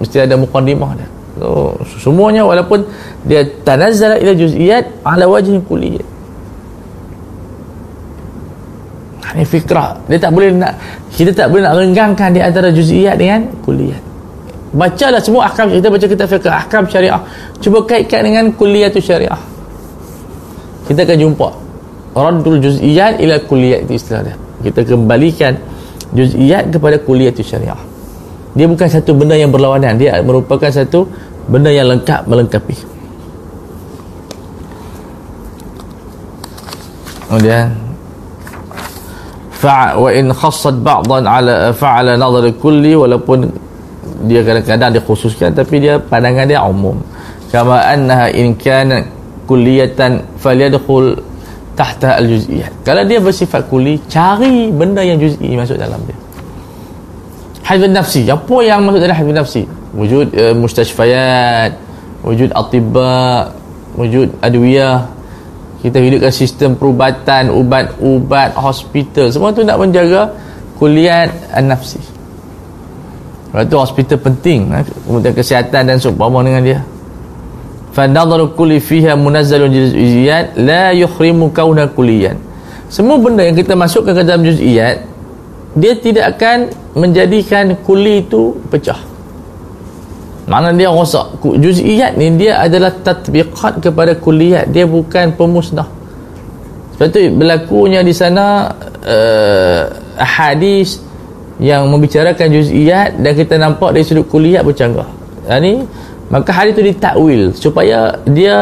mesti ada muqaddimah dia. So, semuanya walaupun dia tanazzala ila juz'iyat ala wajhi kulliyat ini fikrah. Dia tak boleh nak kita tak boleh nak renggangkan di antara juz'iyat dengan kulliyat bacalah semua ahkam. Kita baca kita fiqh ahkam syariah. Cuba kaitkan dengan kulliyat syariah. Kita akan jumpa. Raddul juz'iyat ila kulliyat itu istilah dia. Kita kembalikan juz'iyat kepada kulliyat syariah. Dia bukan satu benda yang berlawanan. Dia merupakan satu benda yang lengkap melengkapi. Kemudian fa wa in khassat ba'dan ala fa'ala nazar kulli walaupun dia kadang-kadang dikhususkan tapi dia pandangan dia umum. Kama annaha in kana kulliyatan falyadkhul tahta al-juz'iyat kalau dia bersifat kulli cari benda yang juz'i masuk dalam dia. Hifz nafsi apa yang masuk dalam hifz nafsi? Wujud uh, mustashfayat wujud atibba wujud adwiyah. Kita hidupkan sistem perubatan ubat-ubat hospital. Semua tu nak menjaga kuliah an-nafsi Lepas tu hospital penting eh? Kemudian kesihatan dan seumpama dengan dia. Fadadharu kulli fiha munazzalun juz'iyat La yukhrimu kauna kulliyan. Semua benda yang kita masukkan ke dalam juz'iyat Dia tidak akan menjadikan kuli itu pecah. Mana dia rosak. Juz'iyat ni dia adalah tatbiqat kepada kulliyat Dia bukan pemusnah. Sebab tu berlakunya di sana eh, uh, Hadis yang membicarakan juz'iyat dan kita nampak dari sudut kuliyat bercanggah ini maka hadis itu ditakwil supaya dia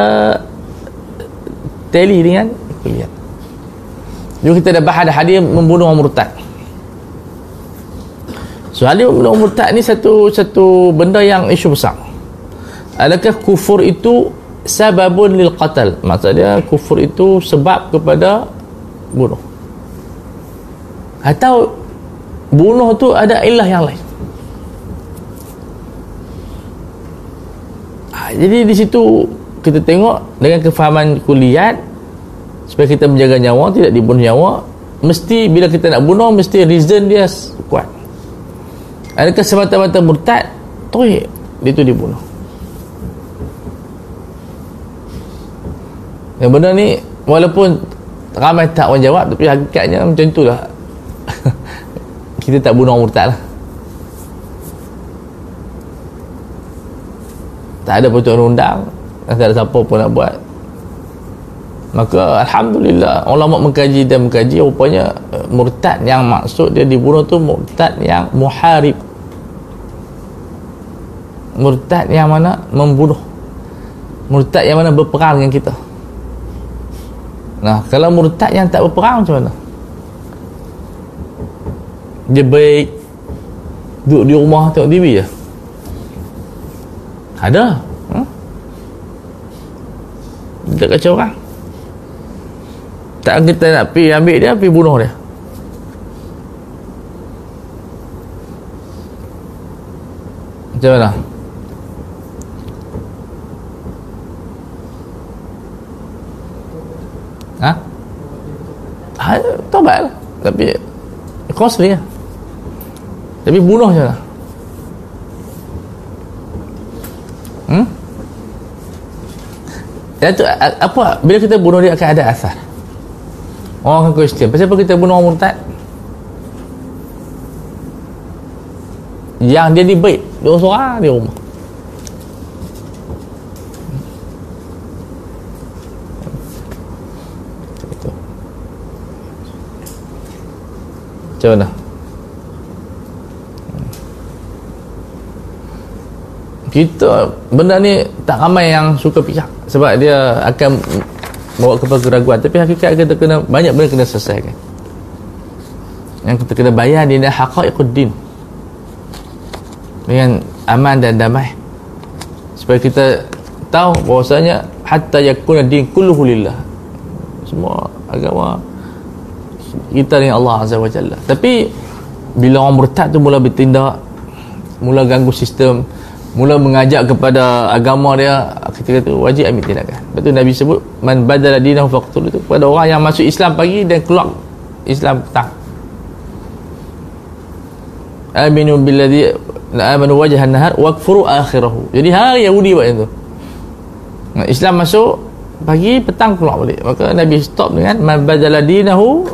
teli dengan kuliyat juga kita dah bahas hadis membunuh murtad So ahli murtad ni satu satu benda yang isu besar. Adakah kufur itu sababun lil qatal? Maksudnya kufur itu sebab kepada bunuh. Atau bunuh tu ada ilah yang lain. Ha, jadi di situ kita tengok dengan kefahaman kuliah supaya kita menjaga nyawa tidak dibunuh nyawa mesti bila kita nak bunuh mesti reason dia kuat. Adakah semata-mata murtad Tohik Dia tu dibunuh. Yang benda ni walaupun ramai tak orang jawab tapi hakikatnya macam itulah kita tak bunuh murtad lah tak ada peraturan undang tak ada siapa pun nak buat. Maka Alhamdulillah ulama mengkaji dan mengkaji rupanya eh, murtad yang maksud dia dibunuh tu murtad yang muharib. Murtad yang mana membunuh. Murtad yang mana berperang dengan kita. Nah kalau murtad yang tak berperang macam mana dia baik. Duduk di rumah tengok TV je. Ada. Hmm? dia kacau orang tak kita nak pergi ambil dia pergi bunuh dia. Macam mana? Ha? ha tobat lah. Tapi costly lah tapi bunuh je lah. Hmm? Dan tu, apa bila kita bunuh dia akan ada asar orang akan question pasal apa kita bunuh orang murtad? Yang dia ni baik dia orang seorang di rumah. Macam mana kita benda ni tak ramai yang suka pihak. Sebab dia akan bawa kepada keraguan tapi hakikat kita kena banyak benda kena selesaikan. Yang kita kena bayar dia adalah haqaiquddin. Dengan aman dan damai. Supaya kita tahu bahawasanya hatta yakuna din kulluhu lillah. Semua agama kita dengan Allah Azza wa Jalla. Tapi bila orang murtad tu mula bertindak mula ganggu sistem mula mengajak kepada agama dia kita kata wajib ambil tindakan. Lepas tu Nabi sebut man badala dinahu faqtul. Itu kepada orang yang masuk Islam pagi dan keluar Islam petang. Aminu billadhi amanu wajhan nahar wakfuru akhirahu. Jadi hari Yahudi buat itu Islam masuk pagi petang keluar balik. Maka Nabi stop dengan man badala dinahu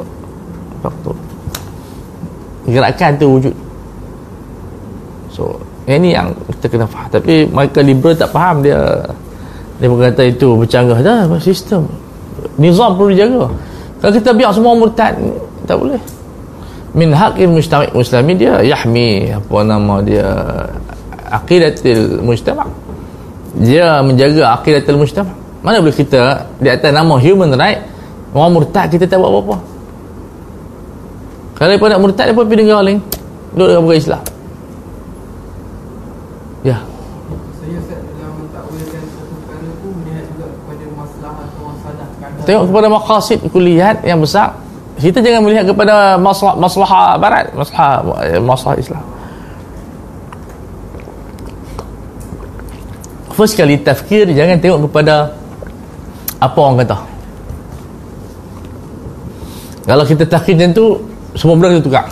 faqtul. Gerakan tu wujud. So ini yang kita kena faham. Tapi mereka liberal tak faham dia dia berkata itu bercanggah. Dah sistem. Nizam perlu dijaga. Kalau kita biar semua murtad tak boleh. Min haqqil mujtama' muslimi dia yahmi apa nama dia aqidatul mujtama' dia menjaga aqidatul mujtama' mana boleh kita di atas nama human right orang murtad kita tak buat apa-apa? Kalau dia nak murtad dia pun pergi negara lain. Duduk dengan Islam Ya. Saya dalam mentakwilkan satu perkara tu melihat juga kepada masalah atau masalah Tengok kepada maqasid kulihat yang besar. Kita jangan melihat kepada masalah masalah barat, masalah masalah Islam. First kali tafkir jangan tengok kepada apa orang kata. Kalau kita tafkir macam tu semua benda kita tukar.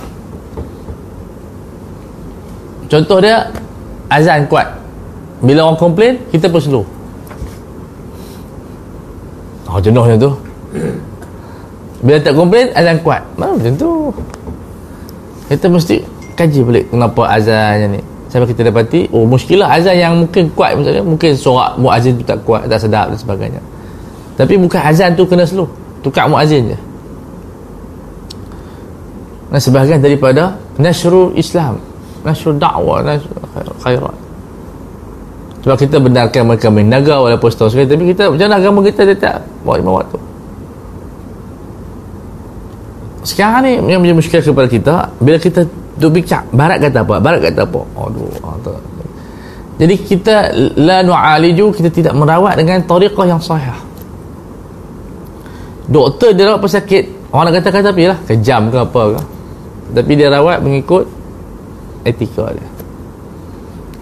Contoh dia azan kuat. Bila orang komplain kita pun slow. Oh jenuh macam tu. Bila tak komplain azan kuat. Mana macam tu. Kita mesti kaji balik kenapa azan ni. Sampai kita dapati oh muskilah azan yang mungkin kuat misalnya mungkin sorak muazzin tu tak kuat tak sedap dan sebagainya. Tapi bukan azan tu kena slow. Tukar muazzin je. Dan sebahagian daripada nasrul Islam nasrul dakwah nasrul khairat. Sebab kita benarkan mereka menaga walaupun setahun sekali tapi kita macam agama kita dia tak buat lima waktu. Sekarang ni yang menjadi muskil kepada kita bila kita duduk bincang barat kata apa? Barat kata apa? Aduh oh, jadi kita la nu'aliju kita tidak merawat dengan tariqah yang sahih. Doktor dia rawat pesakit orang nak kata-kata tapi lah kejam ke apa ke. Tapi dia rawat mengikut etika dia.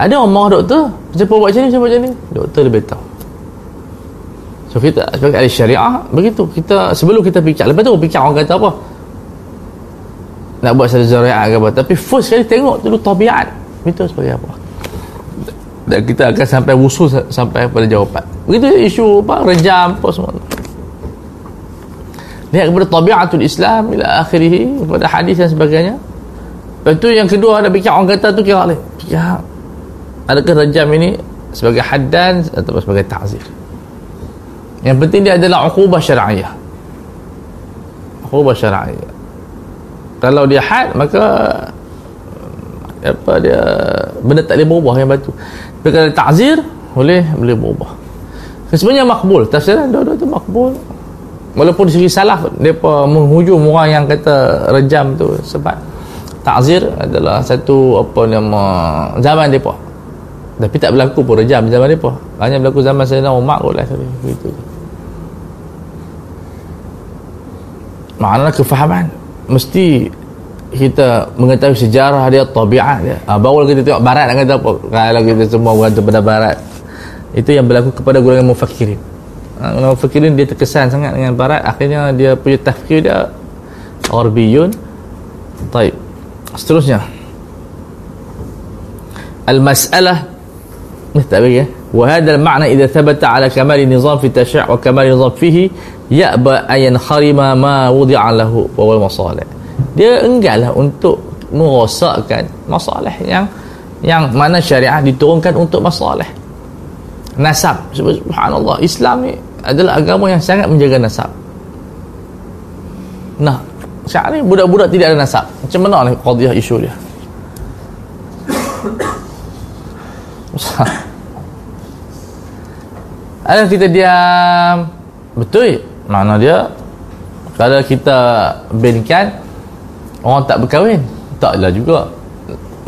Ada orang doktor siapa buat macam ni siapa buat macam ni? Doktor lebih tahu. So kita sebagai ahli syariah begitu. Kita sebelum kita fikir lepas tu fikir orang kata apa? Nak buat satu zariat ke apa. Tapi first sekali tengok dulu tabiat. Itu sebagai apa? Dan kita akan sampai wusul sampai pada jawapan. Begitu isu apa rejam apa semua. Lihat kepada tabiatul Islam ila akhirih kepada hadis dan sebagainya lepas tu yang kedua ada fikir orang kata tu kira lain ya adakah rejam ini sebagai haddan atau sebagai ta'zir? Yang penting dia adalah uqubah syar'iyah uqubah syar'iyah kalau dia had maka apa dia benda tak boleh berubah yang batu. Tapi kalau ta'zir boleh boleh berubah. Sebenarnya makbul. Tafsiran dua-dua tu makbul. Walaupun segi salah mereka menghujung orang yang kata rejam tu sebab ta'zir adalah satu apa nama zaman mereka tapi tak berlaku pun rejam zaman mereka hanya berlaku zaman Sayyidina Umar kot lah begitu makna kefahaman. Mesti kita mengetahui sejarah dia tabiat dia. Ha, baru kita tengok barat nak kata apa? Kalau kita semua berada pada barat itu yang berlaku kepada golongan mufakirin. Ha, mufakirin dia terkesan sangat dengan barat. Akhirnya dia punya tafkir dia Arbiyun Taib seterusnya Al-mas'alah ni tak bagi ya وهذا المعنى إذا ثبت على كمال النظام في التشريع وكمال النظام فيه يأبى أن ينخرم ما وضع له وهو المصالح dia engganlah untuk merosakkan masalah yang yang mana syariah diturunkan untuk masalah nasab subhanallah Islam ni adalah agama yang sangat menjaga nasab nah sekarang ni budak-budak tidak ada nasab. Macam mana ni qadiyah isu dia? Ada kita diam. Betul. Mana dia? Kalau kita binkan orang tak berkahwin. Taklah juga.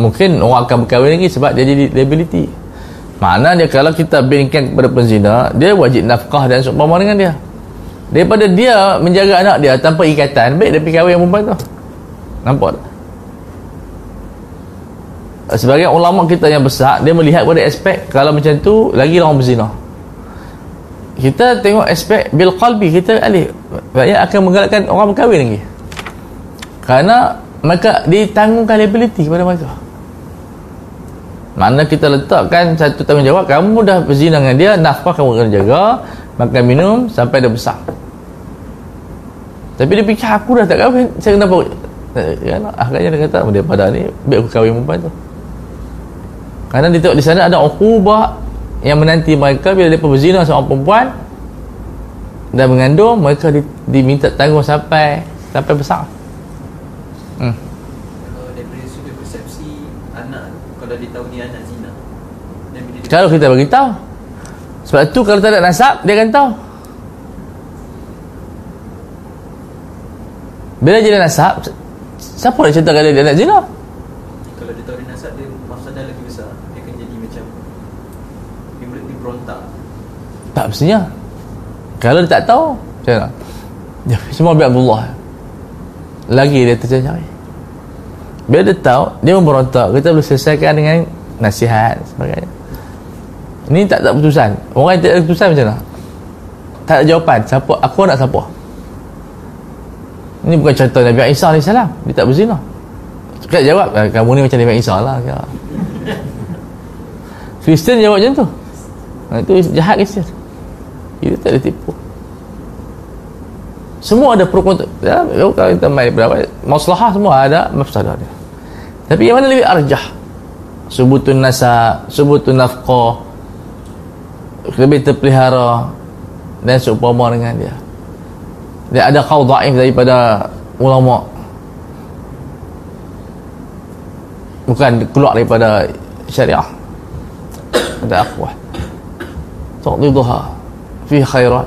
Mungkin orang akan berkahwin lagi sebab dia jadi liability. Mana dia? Kalau kita binkan kepada penzina dia wajib nafkah dan seumpama dengan dia daripada dia menjaga anak dia tanpa ikatan baik dia pergi kahwin perempuan tu. Nampak tak? Sebagai ulama kita yang besar dia melihat pada aspek kalau macam tu lagi orang berzina. Kita tengok aspek bil qalbi kita alih. Banyak akan menggalakkan orang berkahwin lagi. Kerana mereka ditanggungkan liability kepada mereka. Mana kita letakkan satu tanggungjawab kamu dah berzina dengan dia nafkah kamu kena jaga makan minum sampai dia besar tapi dia fikir aku dah tak kahwin. Saya kenapa? Ya, akhirnya dia kata dia pada ni biar aku kahwin perempuan tu. Kerana dia tengok di sana ada ukubah yang menanti mereka bila dia berzina seorang perempuan dan mengandung mereka diminta tanggung sampai sampai besar. Hmm. kalau daripada sudut persepsi anak kalau dia tahu ni anak zina kalau kita bagi tahu sebab tu kalau tak ada nasab dia akan tahu bila dia ada nasab siapa nak cerita kalau dia anak zina kalau dia tahu dia nasab dia lagi besar. Dia akan jadi macam dia, dia berontak tak mestinya. Kalau dia tak tahu macam mana? Semua biar Abdullah. Lagi dia tercari bila dia tahu dia memberontak kita boleh selesaikan dengan nasihat sebagainya. Ini tak tak putusan orang yang tak ada putusan macam mana? Tak ada jawapan. Siapa aku nak siapa ini bukan contoh Nabi Isa AS dia tak berzina. Cakap jawab eh, kamu ni macam Nabi Isa lah. Kristen jawab macam tu. Itu jahat Kristen kita tak ada tipu. Semua ada pro kontra. Ya, kalau kita main berapa maslahah semua ada mafsadah dia. Tapi yang mana lebih arjah? Subutun nasa subutun nafqah lebih terpelihara dan seumpama dengan dia dia ada kau daif daripada ulama. Bukan keluar daripada syariah. Ada akhwah. Taqdiduha fi khairat.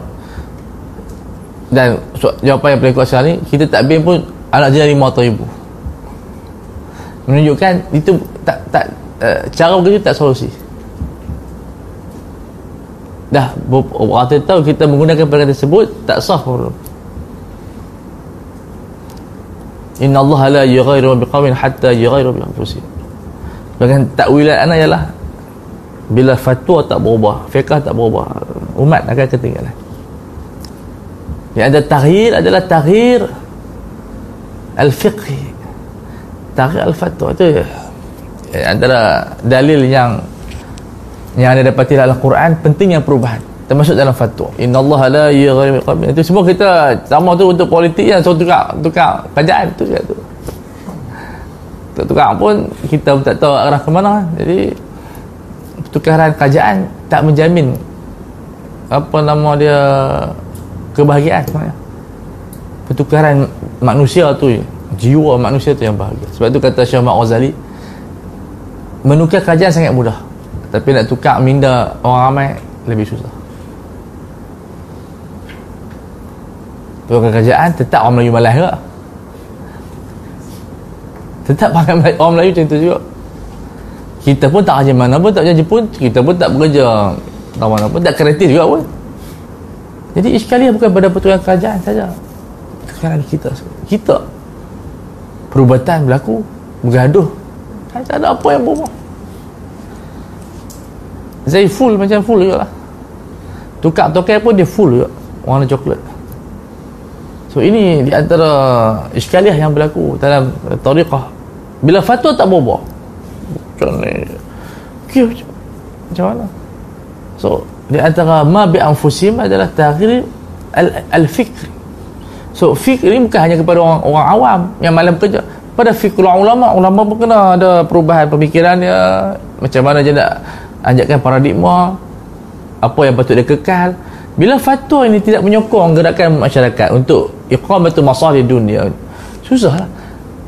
Dan jawapan yang paling sekarang ni kita takbir pun anak zina lima atau ibu. Menunjukkan itu tak tak uh, cara begitu tak solusi. Dah berapa tahu kita menggunakan perkara tersebut tak sah pun Inna Allah la yughayru biqawmin hatta yughayru bi anfusihim. Dengan takwilan anak ialah bila fatwa tak berubah, fiqh tak berubah, umat akan ketinggalan. Yang ada taghir adalah taghir al-fiqhi. Taghir al-fatwa itu antara dalil yang yang ada dapati dalam Al-Quran pentingnya perubahan. Termasuk dalam fatwa. Inna Allah la yaghayyiru qawmin. Itu semua kita sama tu untuk politik yang so tukar tukar kerajaan. Tu juga tu. Tukar pun kita pun tak tahu arah ke mana. Jadi pertukaran kerajaan tak menjamin apa nama dia kebahagiaan sebenarnya. Pertukaran manusia tu jiwa manusia tu yang bahagia. Sebab tu kata Syekh Mat Ghazali menukar kerajaan sangat mudah. Tapi nak tukar minda orang ramai lebih susah tukar kerajaan tetap orang Melayu malas juga. Tetap pakai Melayu, orang Melayu macam tu juga. Kita pun tak kerja mana pun tak kerja pun kita pun tak bekerja tak mana pun tak kreatif juga pun. Jadi iskaliah bukan pada pertukaran kerajaan saja. Pertukaran kita kita. Perubatan berlaku bergaduh. Tak ada apa yang berubah. Saya full macam full juga lah. Tukar tokai pun dia full juga. Warna coklat so ini di antara iskaliah yang berlaku dalam tariqah. Bila fatwa tak berubah macam ni. Okay, macam mana? So di antara ma bi anfusim adalah taghyir al, al so fikri ini bukan hanya kepada orang orang awam yang malam kerja. Pada fikir ulama ulama pun kena ada perubahan pemikiran dia. Macam mana je nak anjakkan paradigma apa yang patut dia kekal bila fatwa ini tidak menyokong gerakan masyarakat untuk iqamatul masalih dunia susah lah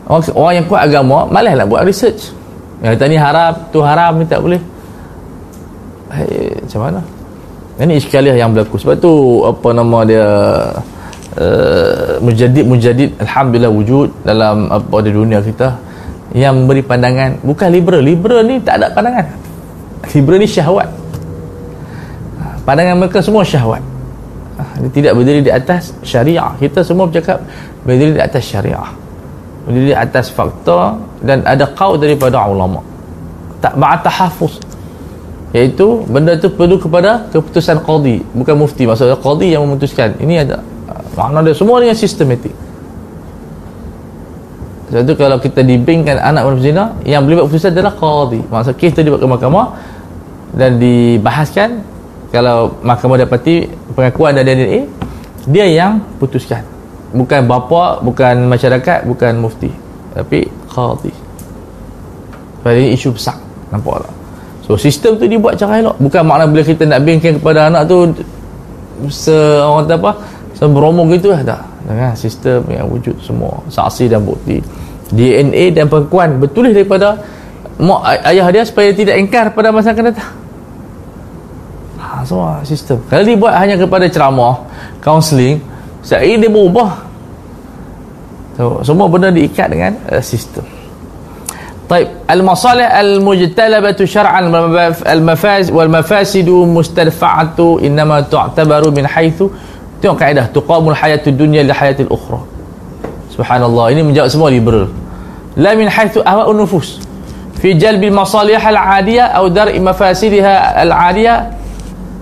orang, orang yang kuat agama malas nak buat research. Yang ni haram tu haram ni tak boleh. Hey, macam mana? Ini iskaliah yang berlaku. Sebab tu apa nama dia uh, mujadid mujadid Alhamdulillah wujud dalam apa di dunia kita yang memberi pandangan. Bukan liberal. Liberal ni tak ada pandangan. Liberal ni syahwat Pandangan mereka semua syahwat. Dia tidak berdiri di atas syariah. Kita semua bercakap Berdiri di atas syariah. Berdiri di atas fakta Dan ada kau daripada ulama. Tak ma'atahafuz Iaitu benda itu perlu kepada keputusan qadi Bukan mufti. Maksudnya qadi yang memutuskan. Ini ada Makna dia semua dengan sistematik. Sebab itu kalau kita dibingkan anak berzina Yang boleh buat keputusan adalah qadi Maksud kes itu dibuat ke mahkamah Dan dibahaskan Kalau mahkamah dapati pengakuan dari DNA Dia yang putuskan. Bukan bapa, bukan masyarakat, bukan mufti. Tapi Sebab ini isu besar Nampak tak? So sistem tu dibuat cara elok. Bukan makna bila kita nak bingkan kepada anak tu Se, orang kata apa? Seberomo gitu lah tak? Dengan sistem yang wujud semua saksi dan bukti. DNA dan pengakuan bertulis daripada mak ayah dia supaya tidak ingkar pada masa akan datang semua sistem kalau dibuat hanya kepada ceramah kaunseling saya dia berubah so, semua benda diikat dengan uh, sistem طيب المصالح المجتلبة شرعا المفاز والمفاسد مستدفعة إنما تعتبر من حيث Tengok kaedah tuqamul hayatud dunya li hayatil ukhra. Subhanallah, ini menjawab semua liberal. La min haythu ahwa'un nufus fi jalbil masalih al-'adiyah atau dar'i mafasidiha al-'adiyah.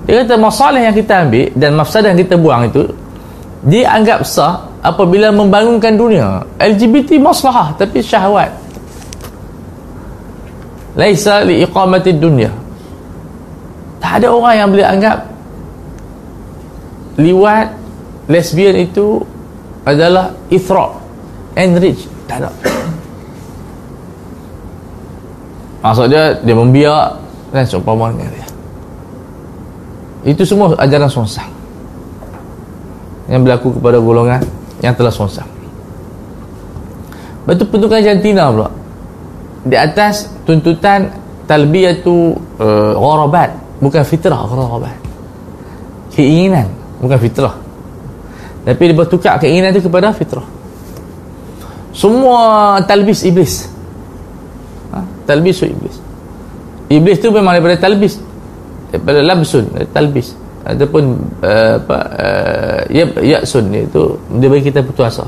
dia kata masalah yang kita ambil dan mafsadah yang kita buang itu dianggap sah apabila membangunkan dunia. LGBT maslahah tapi syahwat. Laisa li iqamati dunya. Tak ada orang yang boleh anggap liwat lesbian itu adalah ithra enrich tak ada maksud dia dia membiak dan seumpamanya dia itu semua ajaran sonsang. Yang berlaku kepada golongan yang telah sonsang. Betul pentukan jantina pula. Di atas tuntutan talbiyatu uh, gharabat. Bukan fitrah gharabat. Keinginan bukan fitrah. Tapi dia bertukar keinginan itu kepada fitrah. Semua talbis iblis. Ha? talbis iblis. Iblis tu memang daripada talbis daripada labsun talbis. Ataupun uh, apa ya yasun iaitu dia bagi kita putus asa.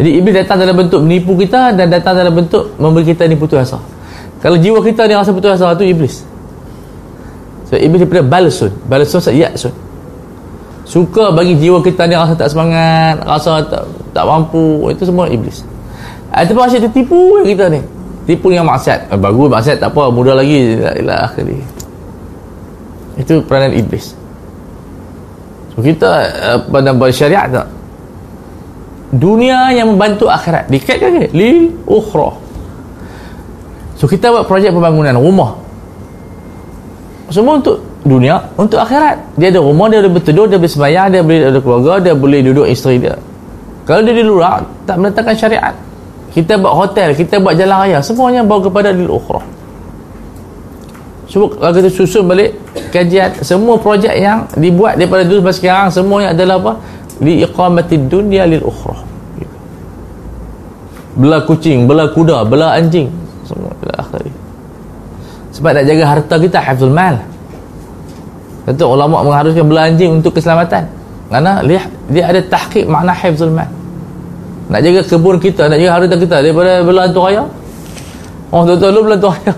Jadi iblis datang dalam bentuk menipu kita dan datang dalam bentuk memberi kita ni putus asa. Kalau jiwa kita ni rasa putus asa tu iblis. So iblis daripada balsun balsun yasun suka bagi jiwa kita ni rasa tak semangat rasa tak, tak mampu itu semua iblis. Itu pun asyik tertipu kita ni. Tipu yang maksiat. Eh, bagus maksiat tak apa mudah lagi. Ila akhiri itu peranan iblis. Kita apa nama syariat tak? Dunia yang membantu akhirat. Dikaitkan ke? Li ukhra. So kita buat projek pembangunan rumah. Semua untuk dunia untuk akhirat. Dia ada rumah dia boleh berteduh dia boleh sembahyang dia boleh ada keluarga dia boleh duduk isteri dia. Kalau dia di luar tak menetapkan syariat. Kita buat hotel kita buat jalan raya semuanya bawa kepada lil ukhra so kalau kita susun balik kajian. Semua projek yang dibuat daripada dulu sampai sekarang semuanya adalah apa? Li iqamatid dunya lil ukhra. Belah kucing belah kuda belah anjing. Semua ila akhir. Sebab nak jaga harta kita hafzul mal. Tentu ulama mengharuskan belah anjing untuk keselamatan. Kerana dia, dia ada tahqiq makna hafzul mal. Nak jaga kebun kita nak jaga harta kita daripada belah hantu raya. Oh tuan-tuan lu belah hantu raya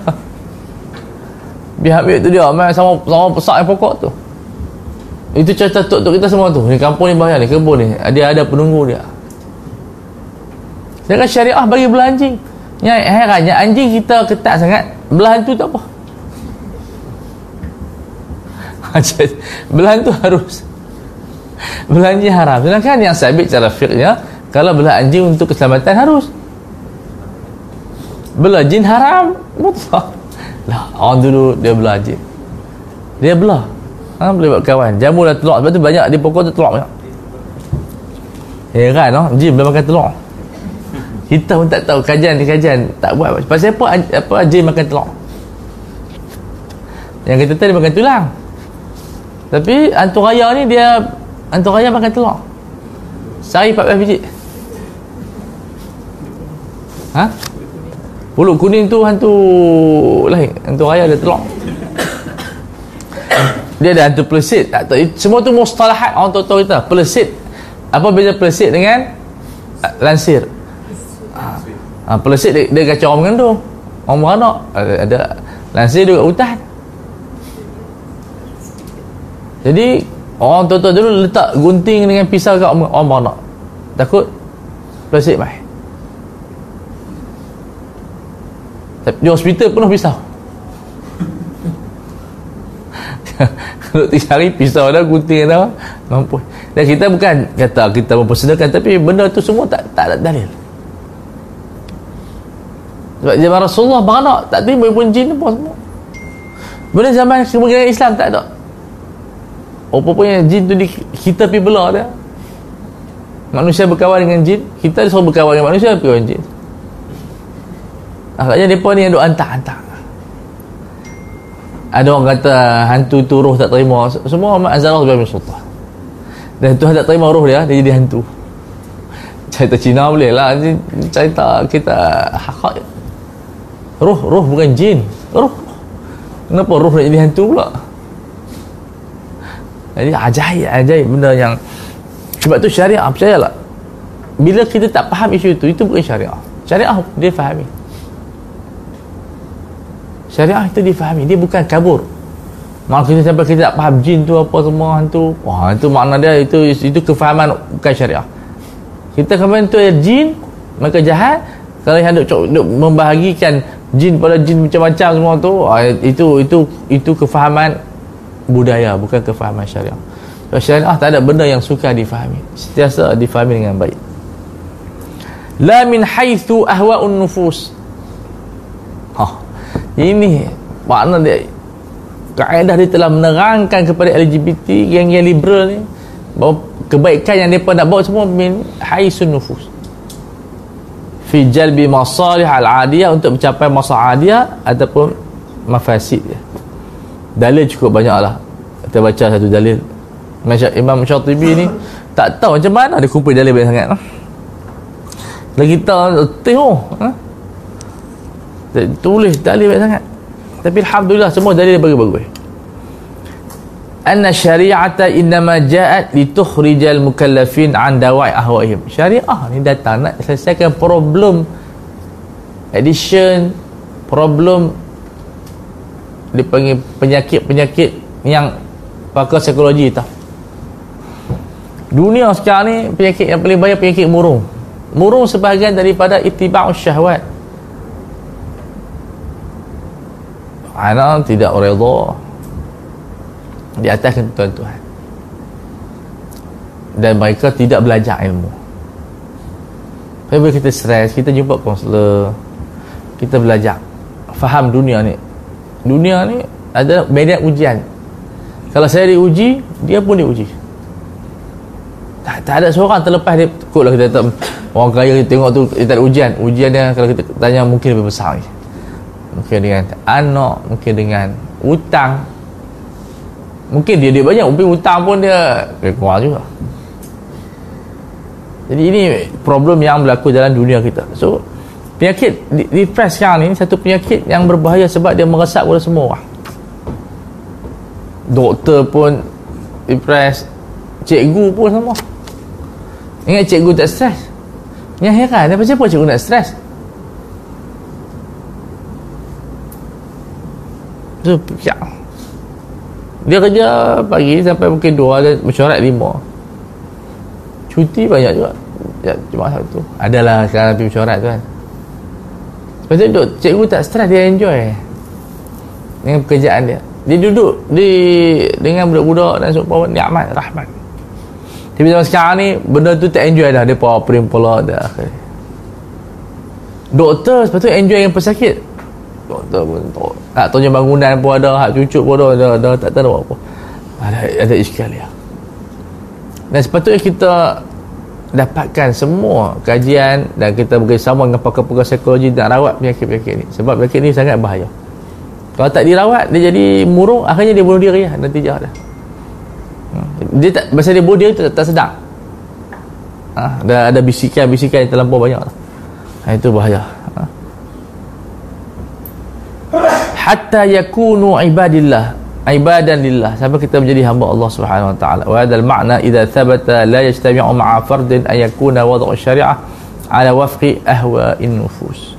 dia ambil tu dia main sama sama pesak yang pokok tu. Itu cerita tok tok kita semua tu. Ni kampung ni bahaya ni kebun ni. Dia ada penunggu dia. Jangan syariah bagi belah anjing yang herannya anjing kita ketat sangat. Belahan tu tak apa? Belahan tu harus. Belah anjing haram. Sedangkan yang sabit cara fiqhnya kalau belah anjing untuk keselamatan harus. Belah jin haram. Mutlak lah orang dulu dia belah je dia belah. Ha, boleh buat kawan. Jamu dah telur. Sebab tu banyak di pokok tu telur banyak. Heran no? jin boleh makan telur? Kita pun tak tahu. Kajian-kajian tak buat. Pasal apa apa jin makan telur? Yang kita tahu dia makan tulang. Tapi hantu raya ni dia hantu raya makan telur. Sehari 14 biji. Ha Pulut kuning tu hantu lain. Hantu raya ada telur. Dia ada hantu pelesit. Tak tahu. Semua tu mustalahat orang tahu-tahu kita. Pelesit. Apa beza pelesit dengan uh, lansir? Ha. ha pelesit dia, dia kacau orang mengandung. Orang beranak. Ada, ada lansir dia kat hutan. Jadi orang tahu-tahu dulu letak gunting dengan pisau kat orang beranak. Takut pelesit mai. Di hospital penuh pisau. Kalau tiga hari pisau dah gunting dah. Mampu dan kita bukan kata kita mempersedakan tapi benda tu semua tak tak ada dalil. Sebab zaman Rasulullah beranak tak terima pun jin apa semua. Benda zaman kemudian Islam tak ada. Apa pun jin tu di, kita pergi belah dia. Manusia berkawan dengan jin kita disuruh berkawan dengan manusia berkawan dengan jin Agaknya mereka ni yang duk hantar-hantar Ada orang kata Hantu tu roh tak terima. Semua Ahmad Azharah Sebagai Sultan Dan Tuhan tak terima roh dia Dia jadi hantu. Cerita Cina boleh lah. Cerita kita Hakak. Roh, roh bukan jin. Roh. Kenapa roh nak jadi hantu pula? Jadi ajaib Ajaib benda yang Sebab tu syariah Percayalah Bila kita tak faham isu itu Itu bukan syariah. Syariah dia fahami syariah itu difahami dia bukan kabur. Kita sampai kita tak faham jin tu apa semua hantu wah itu makna dia itu itu kefahaman bukan syariah. Kita kemarin tu ya jin maka jahat. Kalau yang duk, duk membahagikan jin pada jin macam-macam semua tu itu itu itu kefahaman budaya bukan kefahaman syariah. Syariah tak ada benda yang suka difahami. Sentiasa difahami dengan baik. La min haitsu ahwa'un nufus ini makna dia kaedah dia telah menerangkan kepada LGBT yang yang liberal ni bahawa kebaikan yang mereka nak bawa semua min haisun nufus. Fi jalbi masalih al-adiyah untuk mencapai masalah adiyah ataupun mafasid dia. Dalil cukup banyak lah kita baca satu dalil. Imam Syatibi ni tak tahu macam mana dia kumpul dalil banyak sangat. Lagi kita tengok ha? Tulis dalil banyak sangat. Tapi alhamdulillah semua dalil bagus-bagus anna syari'ata innama ja'at litukhrijal mukallafin an dawa'i ahwaihim. Syariah ni datang nak selesaikan problem addiction problem dipanggil penyakit-penyakit yang pakar psikologi tak dunia sekarang ni penyakit yang paling banyak penyakit murung. Murung sebahagian daripada itiba'us syahwat anak tidak redha di atas ketentuan Tuhan dan mereka tidak belajar ilmu. Bila kita stres kita jumpa kaunselor kita belajar faham dunia ni. Dunia ni ada medan ujian. Kalau saya diuji dia pun diuji. Tak, tak ada seorang terlepas dia. Lah kita tak orang kaya kita tengok tu dia tak ada ujian. Ujian dia kalau kita tanya mungkin lebih besar lagi mungkin dengan anak mungkin dengan hutang. Mungkin dia dia banyak mungkin hutang pun dia keluar juga. Jadi ini problem yang berlaku dalam dunia kita. So penyakit depresi sekarang ni satu penyakit yang berbahaya sebab dia meresap kepada semua orang. Doktor pun depres cikgu pun sama. Ingat cikgu tak stres yang heran apa siapa cikgu nak stres tu ya. dia kerja pagi sampai mungkin dua ada mesyuarat lima. Cuti banyak juga. Ya, cuma satu. Adalah sekarang tu mesyuarat tu kan. Lepas tu cikgu tak stres dia enjoy. Dengan pekerjaan dia. Dia duduk di dengan budak-budak dan seumpama nikmat rahmat. Tapi zaman sekarang ni benda tu tak enjoy dah. Dia power print pula dah doktor sepatutnya enjoy dengan pesakit doktor pun tak tak tanya bangunan pun ada hak cucuk pun ada dah, dah tak tahu apa ada ada iskal ya dan sepatutnya kita dapatkan semua kajian dan kita bekerjasama dengan pakar-pakar psikologi dan rawat penyakit-penyakit ni. Sebab penyakit ni sangat bahaya. Kalau tak dirawat dia jadi murung akhirnya dia bunuh diri lah nanti jah dah hmm. dia tak masa dia bunuh diri tak, tak sedar. Ha, ada, ada bisikan-bisikan yang terlampau banyak lah. ha, itu bahaya ha. Hatta yakunu ibadillah ibadan lillah. Sampai kita menjadi hamba Allah Subhanahu wa taala. Wa hadal makna idza thabata la yajtami'u ma'a fardin an yakuna wad'u syari'ah ala wafqi ahwa'in nufus.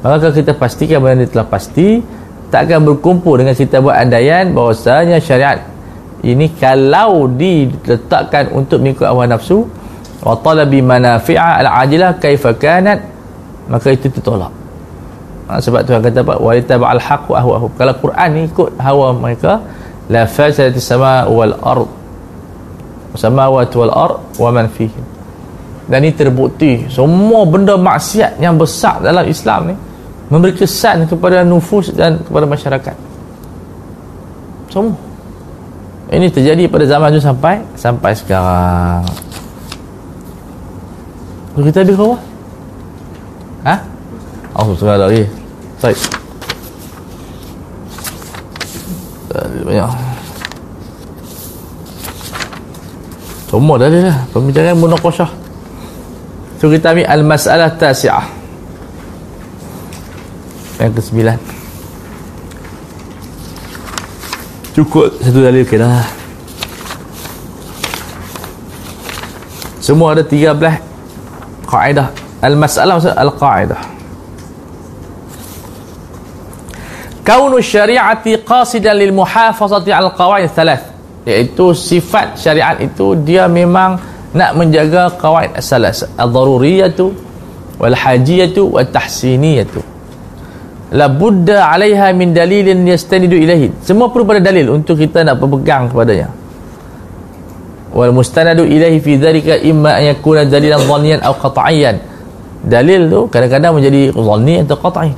Maka kita pastikan benda ini telah pasti tak akan berkumpul dengan kita buat andaian bahawasanya syariat ini kalau diletakkan untuk mengikut awal nafsu wa talabi manafi'a al-ajilah kaifa kanat maka itu tertolak ha, sebab Tuhan kata apa? Walitaba al-haq wa ahwahu kalau Quran ni ikut hawa mereka la fasadati sama wal ard. Samawati wal ard wa man fihi dan ini terbukti semua benda maksiat yang besar dalam Islam ni memberi kesan kepada nufus dan kepada masyarakat. Semua. Ini terjadi pada zaman itu sampai sampai sekarang. Kita ada kau ha? Oh, sekarang lagi Baik. Banyak. Semua dah ada lah pembicaraan munakosah so kita ambil al-masalah tasi'ah. Yang ke sembilan cukup satu dalil okey dah. Semua ada tiga belah kaedah. Al-masalah maksud al-kaedah kaunu syariati qasidan lil muhafazati al qawaid thalath iaitu sifat syariat itu dia memang nak menjaga qawaid salas ad-daruriyatu wal hajiyatu wat tahsiniyatu la budda 'alaiha min dalilin yastanidu ilaihi semua perlu pada dalil untuk kita nak berpegang kepadanya. Wal mustanadu ilaihi fi dhalika imma an yakuna dalilan dhanniyan aw qat'iyan dalil tu kadang-kadang menjadi dhanni atau qat'i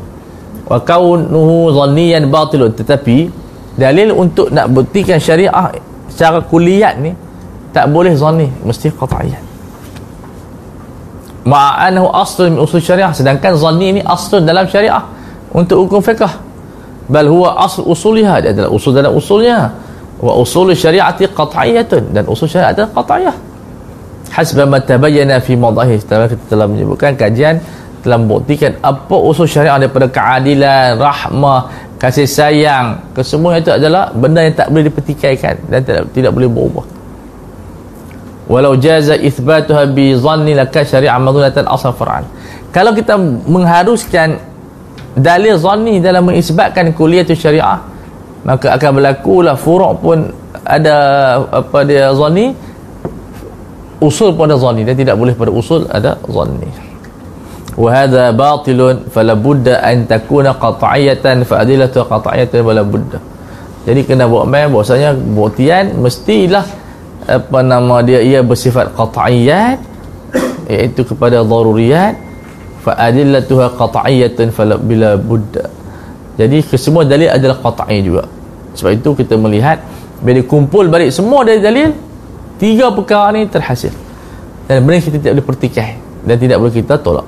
wa kaunuhu dhanniyan batilun. Tetapi dalil untuk nak buktikan syariah secara kuliat ni tak boleh dhanni mesti qat'iyan ma'anahu aslun min usul syariah sedangkan dhanni ni aslun dalam syariah untuk hukum fiqh. Bal huwa asl usuliha dia adalah usul dalam usulnya. Wa usul syariati qat'iyatun dan usul syariat adalah qat'iyah. Hasba ma tabayyana fi madahi setelah kita telah menyebutkan kajian telah membuktikan apa usul syariat daripada keadilan rahmah kasih sayang. Kesemua itu adalah benda yang tak boleh dipertikaikan dan tidak, tidak boleh berubah. Walau jaza ithbatuha bi dhanni laka syari'a madhunatan asal far'an kalau kita mengharuskan dalil zanni dalam mengisbatkan kuliah tu syariah maka akan berlaku lah furuk pun ada apa dia zanni. Usul pun ada zanni dan tidak boleh pada usul ada zanni batilun fala budda an takuna qat'iyatan fa adillatu qat'iyatan wala budda jadi kena buat main bahwasanya buktian mestilah apa nama dia ia bersifat qat'iyat iaitu kepada daruriyat fa adillatuha qat'iyatan bila budda jadi kesemua dalil adalah qat'i juga. Sebab itu kita melihat bila kumpul balik semua dari dalil tiga perkara ni terhasil. Dan benda kita tidak boleh pertikaian dan tidak boleh kita tolak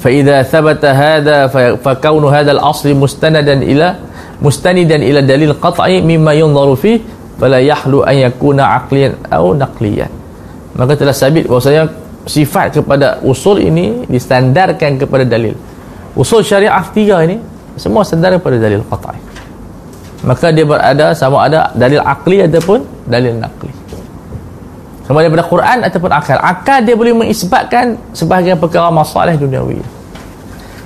فإذا ثبت هذا فكون هذا الأصل مستندا إلى مستندا إلى دليل قطعي مما ينظر فيه فلا يحلو أن يكون عقليا أو نقليا maka telah sabit bahwasanya sifat kepada usul ini distandarkan kepada dalil usul syariah tiga ini semua standar kepada dalil qat'i maka dia berada sama ada dalil akli ataupun dalil nakli sama daripada Quran ataupun akal. Akal dia boleh mengisbatkan sebahagian perkara masalah duniawi.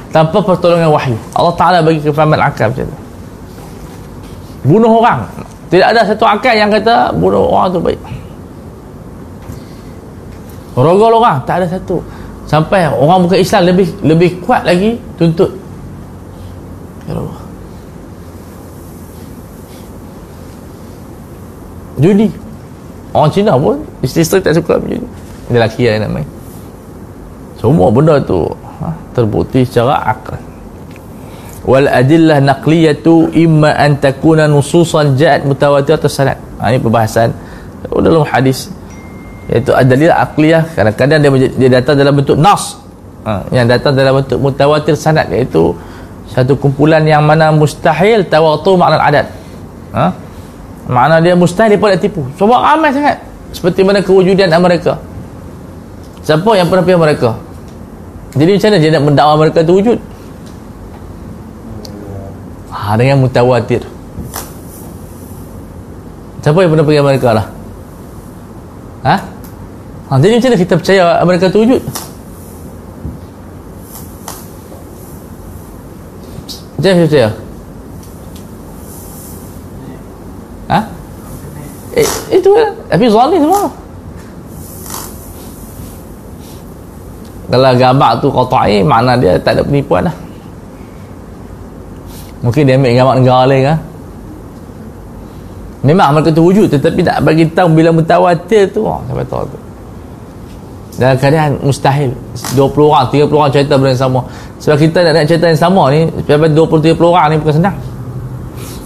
Tanpa pertolongan wahyu. Allah Ta'ala bagi kefahaman akal macam tu. Bunuh orang. Tidak ada satu akal yang kata bunuh orang tu baik. Rogol orang. Tak ada satu. Sampai orang bukan Islam lebih lebih kuat lagi tuntut. Ya Allah. Judi orang Cina pun isteri-isteri tak suka macam ni. Dia lelaki yang nak main. Semua benda tu ha, terbukti secara akal. Wal adillah naqliyatu imma an takuna nususan ja'at mutawatir atau sanad ha, ini perbahasan dalam hadis iaitu adalil akliyah kadang-kadang dia, dia datang dalam bentuk nas. Ha, yang datang dalam bentuk mutawatir sanad iaitu satu kumpulan yang mana mustahil tawatu makna adat ha? Makna dia mustahil dia nak tipu. Sebab ramai sangat. Seperti mana kewujudan mereka. Siapa yang pernah pergi mereka? Jadi macam mana dia nak mendakwa mereka itu wujud? Ha, dengan mutawatir. Siapa yang pernah pergi mereka lah? Ha? ha? Jadi macam mana kita percaya mereka itu wujud? Macam mana percaya? Eh, itu lah. Tapi zalim semua. Kalau gambar tu kotai makna dia tak ada penipuan lah. Mungkin dia ambil gambar negara lain kan memang mereka tu wujud tetapi tak bagi tahu bila mutawatir tu. Oh, sampai tahu tu. Dalam keadaan mustahil. 20 orang 30 orang cerita benda yang sama. Sebab kita nak nak cerita yang sama ni sampai 20 30 orang ni bukan senang.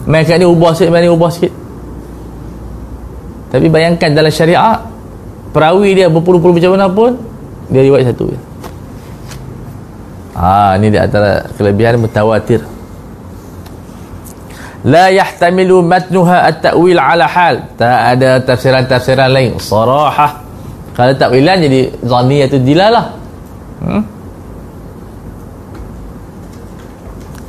Mereka ni ubah sikit mereka ni ubah sikit tapi bayangkan dalam syariah perawi dia berpuluh-puluh macam mana pun dia riwayat satu je. Ha, ini di antara kelebihan mutawatir. La yahtamilu matnuha at-ta'wil ala hal. Tak ada tafsiran-tafsiran lain. Sarahah. Kalau takwilan jadi zanni atau dilalah. Hmm?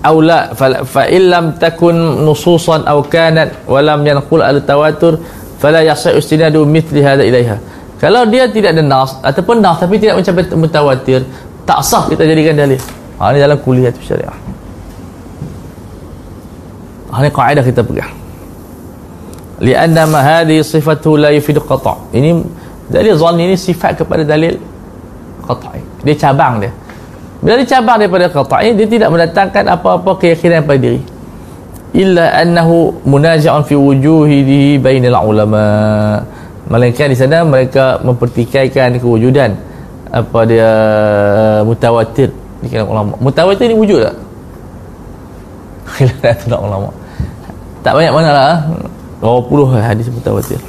Aw la fa, fa illam takun nususan aw kanat wa lam yanqul al-tawatur fala yasai istinadu mithli hadha ilaiha kalau dia tidak ada nas ataupun nas tapi tidak mencapai mutawatir tak sah kita jadikan dalil. Ha ini dalam kuliah tu syariah. Ha ini kaedah kita pegang. Lianna ma hadhi sifatu la yufidu qata' ini dalil zanni ini sifat kepada dalil qata'i dia cabang dia. Bila dia cabang daripada qata'i dia tidak mendatangkan apa-apa keyakinan pada diri illa annahu munazi'un fi wujuhihi bainal ulama. Melainkan di sana mereka mempertikaikan kewujudan apa dia mutawatir. Di kalangan ulama. Mutawatir ni wujud tak? Khilaf tak ulama. Tak banyak mana lah berapa puluh hadis mutawatir.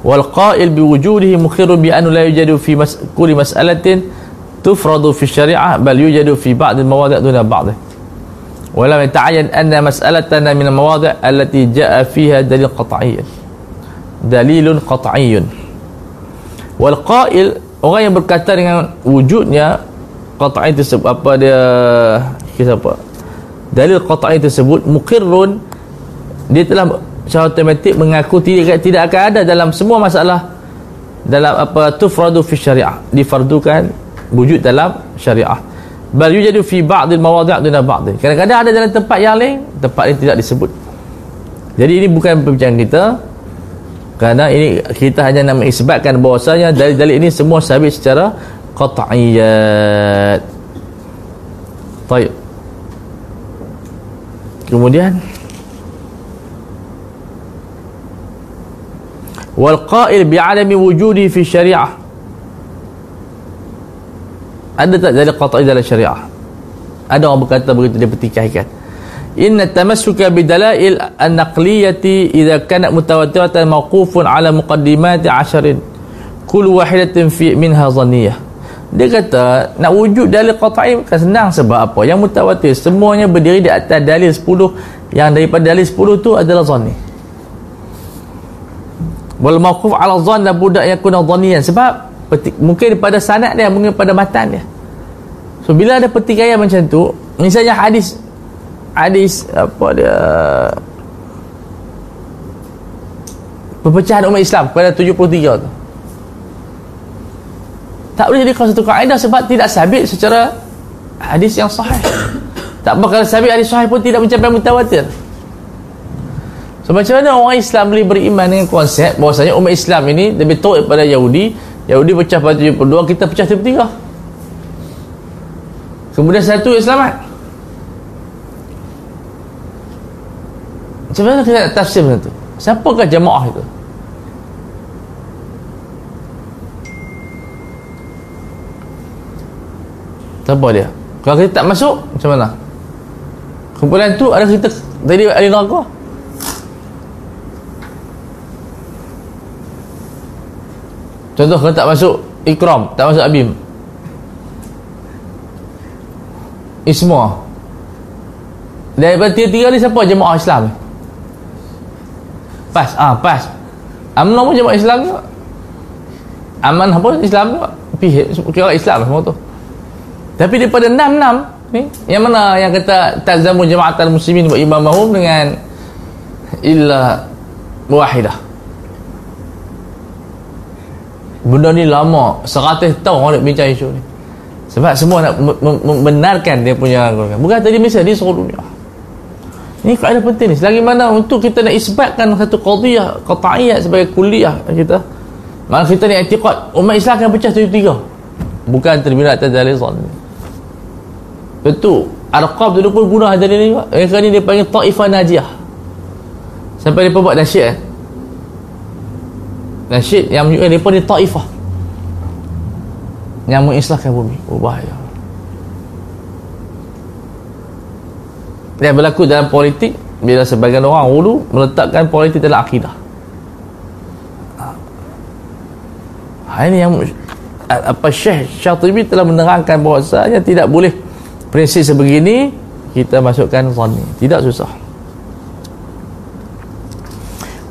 Wal qa'il bi wujudihi mukhiru bi anna la yujadu fi mas'alatin tufradu fi syariah bal yujadu fi ba'd al-mawadi' duna ba'd. Wa lam yata'ayyan anna mas'alatana min al-mawadi' allati ja'a fiha dalil qat'iyyah. Dalilun qat'iyyun. Wal qa'il orang yang berkata dengan wujudnya qat'i tersebut apa dia kisah apa? Dalil qat'i tersebut muqirrun dia telah secara otomatik mengaku tidak, tidak akan ada dalam semua masalah dalam apa tufradu fi syariah difardukan wujud dalam syariah. Bal yujadu fi ba'd al mawadi' duna ba'd kadang-kadang ada dalam tempat yang lain tempat yang tidak disebut. Jadi ini bukan perbincangan kita. Kerana ini kita hanya nak mengisbatkan bahawasanya dalil-dalil ini semua sabit secara qat'iyat. Baik kemudian wal qa'il bi'adami wujudi fi syariah ada tak dalil qat'i dalam syariah? Ada orang berkata begitu dia pertikaikan inna tamassuka bidalail an-naqliyati idza kanat mutawatiratan mawqufun ala muqaddimati asharin kull wahidatin fi minha dhaniyah dia kata nak wujud dalil qat'i kan senang sebab apa? Yang mutawatir semuanya berdiri di atas dalil 10 yang daripada dalil 10 tu adalah dhanni wal mawquf ala dhann budak yakuna dhaniyan sebab mungkin pada sanad dia mungkin pada matan dia. So bila ada pertikaian macam tu misalnya hadis hadis apa dia perpecahan umat Islam pada 73 tu. Tak boleh jadi satu kaedah sebab tidak sabit secara hadis yang sahih. Tak apa kalau sabit hadis sahih pun tidak mencapai mutawatir. So macam mana orang Islam boleh beriman dengan konsep bahawasanya umat Islam ini lebih tahu daripada Yahudi Yahudi pecah pada 72 kita pecah 73 kemudian satu yang selamat Macam mana kita nak tafsir macam tu? Siapakah jemaah itu? Siapa dia? Kalau kita tak masuk, macam mana? Kumpulan tu ada kita tadi ahli neraka. Contoh kalau tak masuk ikram, tak masuk abim. Isma. Daripada tiga-tiga ni siapa jemaah Islam? Pas ah pas. Amno pun jemaah Islam juga. Aman apa Islam juga. Pihak kira Islam semua tu. Tapi daripada enam-enam ni yang mana yang kata tazamu jama'atul muslimin wa imamahum dengan illa wahidah benda ni lama 100 tahun orang nak bincang isu ni sebab semua nak membenarkan dia punya bukan tadi Malaysia di seluruh dunia ini kaedah penting ni. Selagi mana untuk kita nak isbatkan satu qadiyah, qata'iyah sebagai kuliah kita. Maka kita ni i'tiqad umat Islam akan pecah tujuh tiga. Bukan terminal atas dalil zon. Betul. Arqab dulu pun guna dalil ni. Kali ni dia panggil ta'ifah najiyah. Sampai dia buat nasyid eh. Nasyid yang dia pun dia ta'ifah. Yang mengislahkan bumi. Oh bahaya. yang berlaku dalam politik bila sebagian orang dulu meletakkan politik dalam akidah ha, ini yang apa Syekh Syatibi telah menerangkan bahawasanya tidak boleh prinsip sebegini kita masukkan zanni tidak susah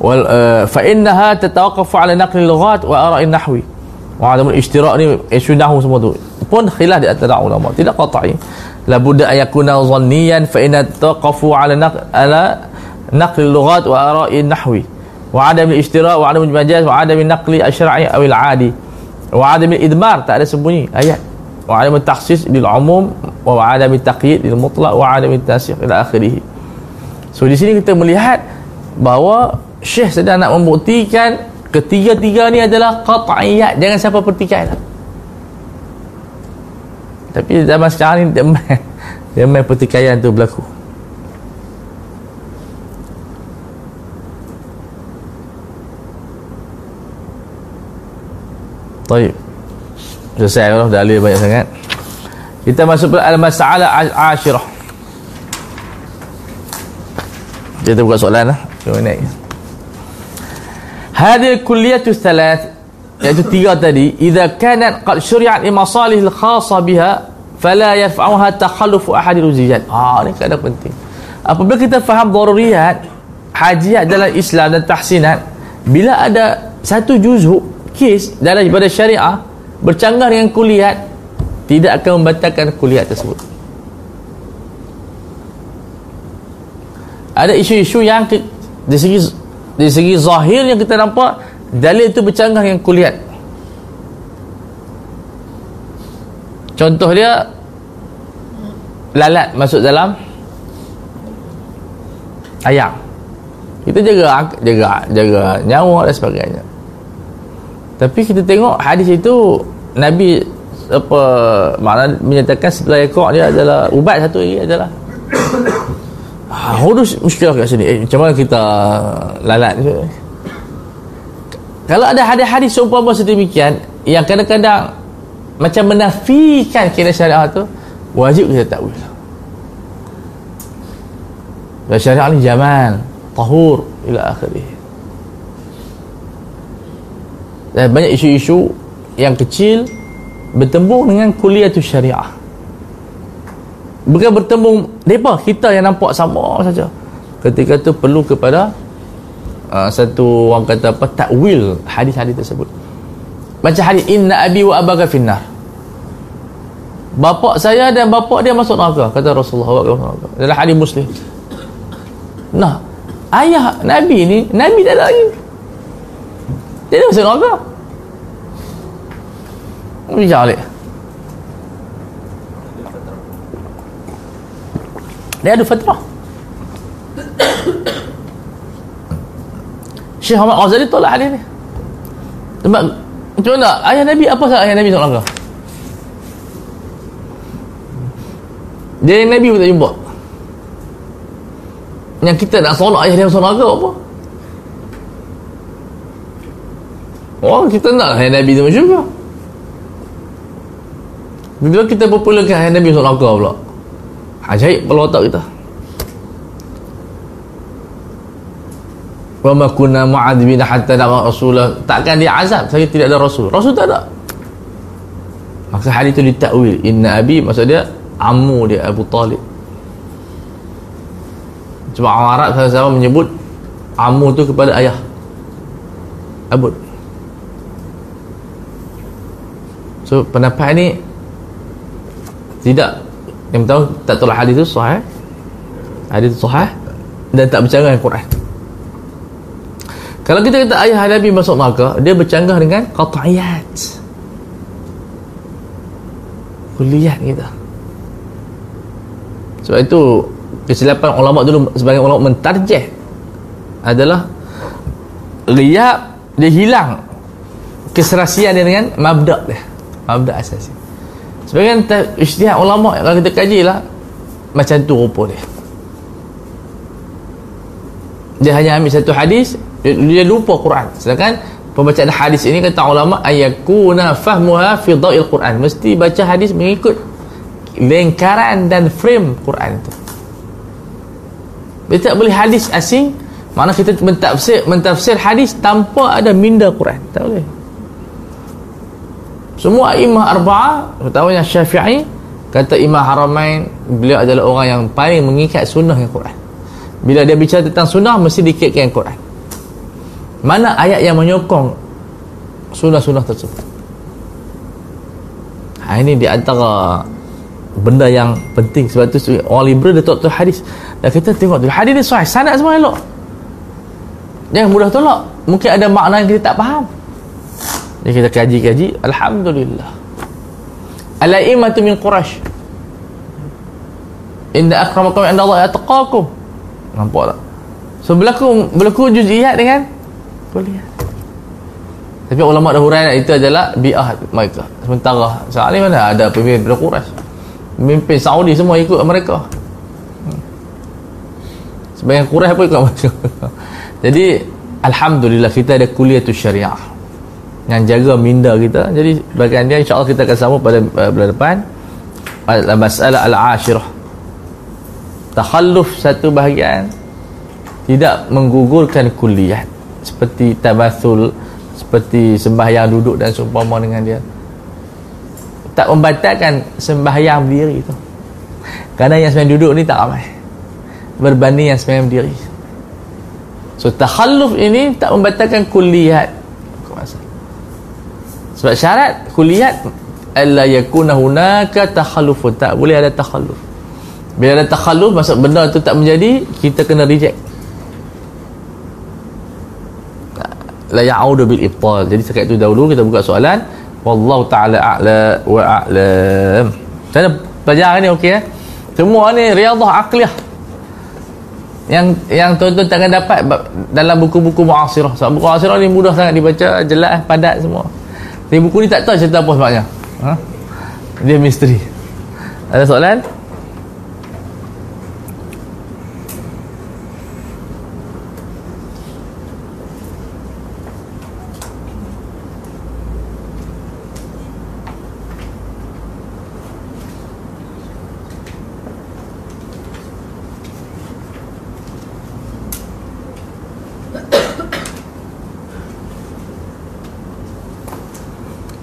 wal uh, fa innaha tatawaqqafu ala naqli lughat wa ara'in nahwi. Wa adamul ishtirak ni isu nahwu semua tu. Pun khilaf di antara ulama. Tidak qat'i. La budda ayakuna dhanniyan fa inna taqafu ala ala naql lughat wa ara'i nahwi. Wa adam al-ishtira wa adam al-majaz wa adam naqli asy-syar'i aw al-'adi wa adam al-idmar tak ada sembunyi ayat. Wa adam al-takhsis lil umum wa adam al-taqyid lil mutlaq wa adam al-tasikh ila akhirih. So di sini kita melihat bahawa Syekh sedang nak membuktikan ketiga-tiga ni adalah qat'iyat jangan siapa pertikaian tapi zaman sekarang ni dia main dia main pertikaian tu berlaku Baik. Selesai kalau dalil banyak sangat. Kita masuk pada al-masalah al-ashirah. Kita buka soalan lah. Jom naik. Hadil kulliyatu thalath iaitu tiga tadi idza kanat qad syuri'at li masalih al-khassa biha fala yaf'uha takhallufu ahad al-uziyat ah ni kena penting. Apabila kita faham daruriyat hajiat dalam Islam dan tahsinat bila ada satu juzuk kes dalam ibadah syariah bercanggah dengan kuliah tidak akan membatalkan kuliah tersebut. Ada isu-isu yang di segi di segi zahir yang kita nampak dalil itu bercanggah dengan kuliah contoh dia lalat masuk dalam ayam. Kita jaga jaga jaga nyawa dan sebagainya. Tapi kita tengok hadis itu Nabi apa makna menyatakan sebelah ekor dia adalah ubat satu lagi adalah ha, hudus muskilah kat sini. Eh, macam mana kita lalat kalau ada hadis-hadis seumpama sedemikian yang kadang-kadang macam menafikan kira syariah tu wajib kita takwil. Dan syariah ni jamal tahur ila akhirih. Dan banyak isu-isu yang kecil bertembung dengan kuliah tu syariah. Bukan bertembung mereka kita yang nampak sama saja. Ketika tu perlu kepada uh, satu orang kata apa takwil hadis-hadis tersebut. Macam hadis inna abi wa abaka finnar. Bapak saya dan bapak dia masuk neraka kata Rasulullah dalam hadis muslim. Nah ayah nabi ni nabi tak ada lagi. Dia masuk neraka. Bicara balik dia ada fatrah Syekh Muhammad Ghazali tolak hadis ni. Sebab macam mana? Ayah Nabi apa sahaja ayah Nabi SAW dia yang Nabi pun tak jumpa. Yang kita nak solat ayah dia masuk neraka apa? Oh kita nak ayah Nabi tu masuk juga. Bila kita popularkan ayah Nabi masuk neraka pula ajaib kalau otak kita. Wa ma kunna mu'adzibina hatta na'a rasulah takkan dia azab saya tidak ada rasul. Rasul tak ada. Maksud hadis itu ditakwil inna abi maksud dia ammu dia Abu Talib. Cuma orang Arab sama-sama menyebut ammu tu kepada ayah. Abu so pendapat ni tidak yang tahu tak tolak hadis itu sahih hadis itu sahih dan tak bercanggah dengan Quran kalau kita kata ayah Nabi masuk neraka, dia bercanggah dengan qat'iyat. Kuliah kita. Sebab itu kesilapan ulama dulu sebagai ulama mentarjih adalah riyab dia hilang keserasian dia dengan mabda' dia. Mabda' asasi. Sebagian isytihad ulama kalau kita kaji lah macam tu rupa dia. Dia hanya ambil satu hadis dia, dia lupa Quran. Sedangkan pembacaan hadis ini kata ulama ayakuna fahmuha fi dha'il Quran. Mesti baca hadis mengikut lingkaran dan frame Quran itu dia tak boleh hadis asing mana kita mentafsir mentafsir hadis tanpa ada minda Quran. Tak boleh semua imam arba'ah terutamanya syafi'i kata imam haramain beliau adalah orang yang paling mengikat sunnah yang Quran. Bila dia bicara tentang sunnah mesti dikaitkan Quran. Mana ayat yang menyokong sunnah-sunnah tersebut? Ha, ini di antara benda yang penting. Sebab tu orang liberal dia tolak hadis. Dan kita tengok dulu hadis ni sahih sanad semua elok. Jangan mudah tolak. Mungkin ada makna yang kita tak faham jadi kita kaji-kaji Alhamdulillah. Al-A'imatu min Qurash Inna akramakum inda Allah yataqakum Nampak tak? So berlaku berlaku juz'iyat dengan kuliah. Tapi ulama dahulu itu adalah bi'ah mereka. Sementara saat ni mana ada pemimpin daripada Quraisy pemimpin Saudi semua ikut mereka. Sebagian Quraisy pun ikut mereka. Jadi Alhamdulillah kita ada kuliah tu syariah yang jaga minda kita. Jadi bagian dia insyaAllah kita akan sama pada uh, bulan depan. Masalah al-ashirah takhalluf satu bahagian tidak menggugurkan kuliah. Seperti tabasul seperti sembahyang duduk dan seumpama dengan dia. Tak membatalkan sembahyang berdiri itu kerana yang sembahyang duduk ni tak ramai. Berbanding yang sembahyang berdiri. So takhalluf ini tak membatalkan kulliyat sebab syarat kulliyat alla yakuna hunaka takhalluf. Tak boleh ada takhalluf. Bila ada takhalluf maksud benda itu tak menjadi kita kena reject. La ya'udu bil ibtal. Jadi sekat itu dahulu kita buka soalan wallahu taala a'la wa a'lam. Saya pelajaran ni? Okey eh? Semua ni riyadhah aqliyah yang yang tuan-tuan takkan dapat dalam buku-buku muasirah. Sebab buku muasirah ni mudah sangat dibaca jelas padat semua tapi buku ni tak tahu cerita apa sebabnya. Ha? dia misteri. Ada soalan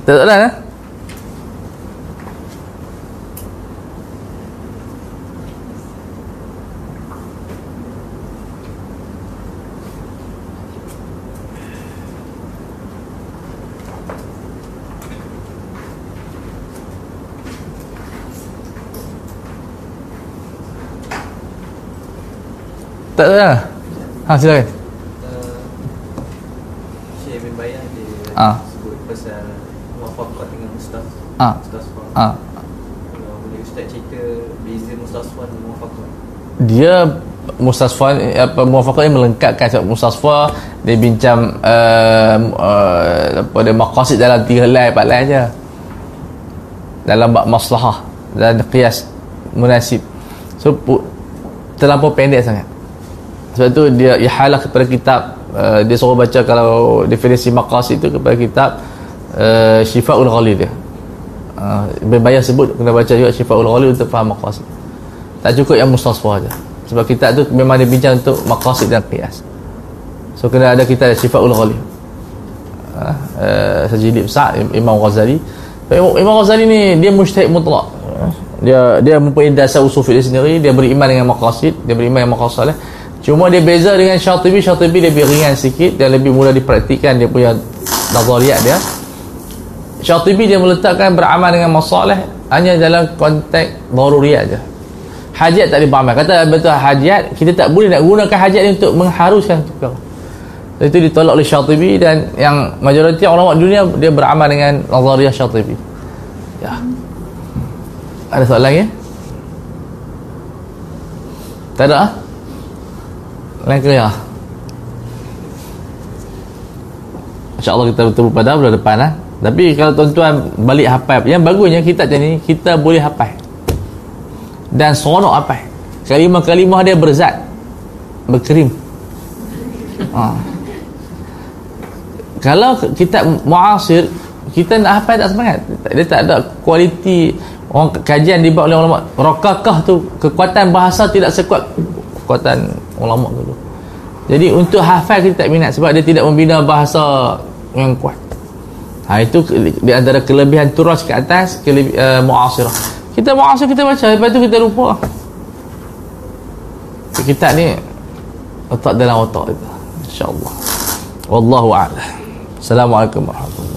Tak soalan eh? Tak soalan Ha silakan Uh, Syekh bin Bayan dia Ah. sebut pasal muafakat dengan Ustaz Ah. Ah. Kalau boleh Ustaz cerita beza Mustasfa dan muafakat dia mustasfa apa muafaqah yang melengkapkan sebab mustasfa dia bincang uh, uh, apa dia maqasid dalam tiga helai empat helai aja dalam bab maslahah dan qiyas munasib. So pu- terlampau pendek sangat. Sebab tu dia ihalah kepada kitab uh, dia suruh baca kalau definisi maqasid itu kepada kitab uh, Syifaul Ghalil dia uh, Ibn Bayar sebut kena baca juga Syifaul Ghalil untuk faham maqasid. Tak cukup yang mustasfa aja. Sebab kitab tu memang dia bincang untuk maqasid dan qiyas. So kena ada kitab Syifaul Ghalil. Uh, uh, sejilid besar Im- Imam Ghazali. Imam Ghazali ni dia mujtahid mutlak. Dia dia mempunyai dasar usul dia sendiri. Dia beriman dengan maqasid dia beriman dengan maqasid cuma dia beza dengan Syatibi. Syatibi lebih ringan sikit dan lebih mudah dipraktikkan dia punya nazariyat dia Syatibi dia meletakkan beramal dengan masalah hanya dalam konteks daruriyat je. Hajat tak boleh beramal kata betul hajat kita tak boleh nak gunakan hajat ni untuk mengharuskan tukar. Itu ditolak oleh Syatibi dan yang majoriti ulama dunia dia beramal dengan nazariyah Syatibi. Ya. Ada soalan lagi? Tak ada ah? lain clear InsyaAllah kita bertemu pada bulan depan lah. Tapi kalau tuan-tuan balik hafal Yang bagusnya kita macam ni Kita boleh hafal Dan seronok hafal Kalimah-kalimah dia berzat. Berkerim. Ha. Kalau kita muasir Kita nak hafal tak semangat. Dia tak ada kualiti Orang kajian dibuat oleh ulama. Rokakah tu Kekuatan bahasa tidak sekuat Kekuatan ulama dulu. Jadi untuk hafal kita tak minat sebab dia tidak membina bahasa yang kuat. Ha itu di antara kelebihan turas ke atas kelebi, uh, muasirah. Kita muasir kita baca lepas tu kita lupa. Kitab ni letak dalam otak kita. Insya-Allah. Wallahu a'lam. Assalamualaikum warahmatullahi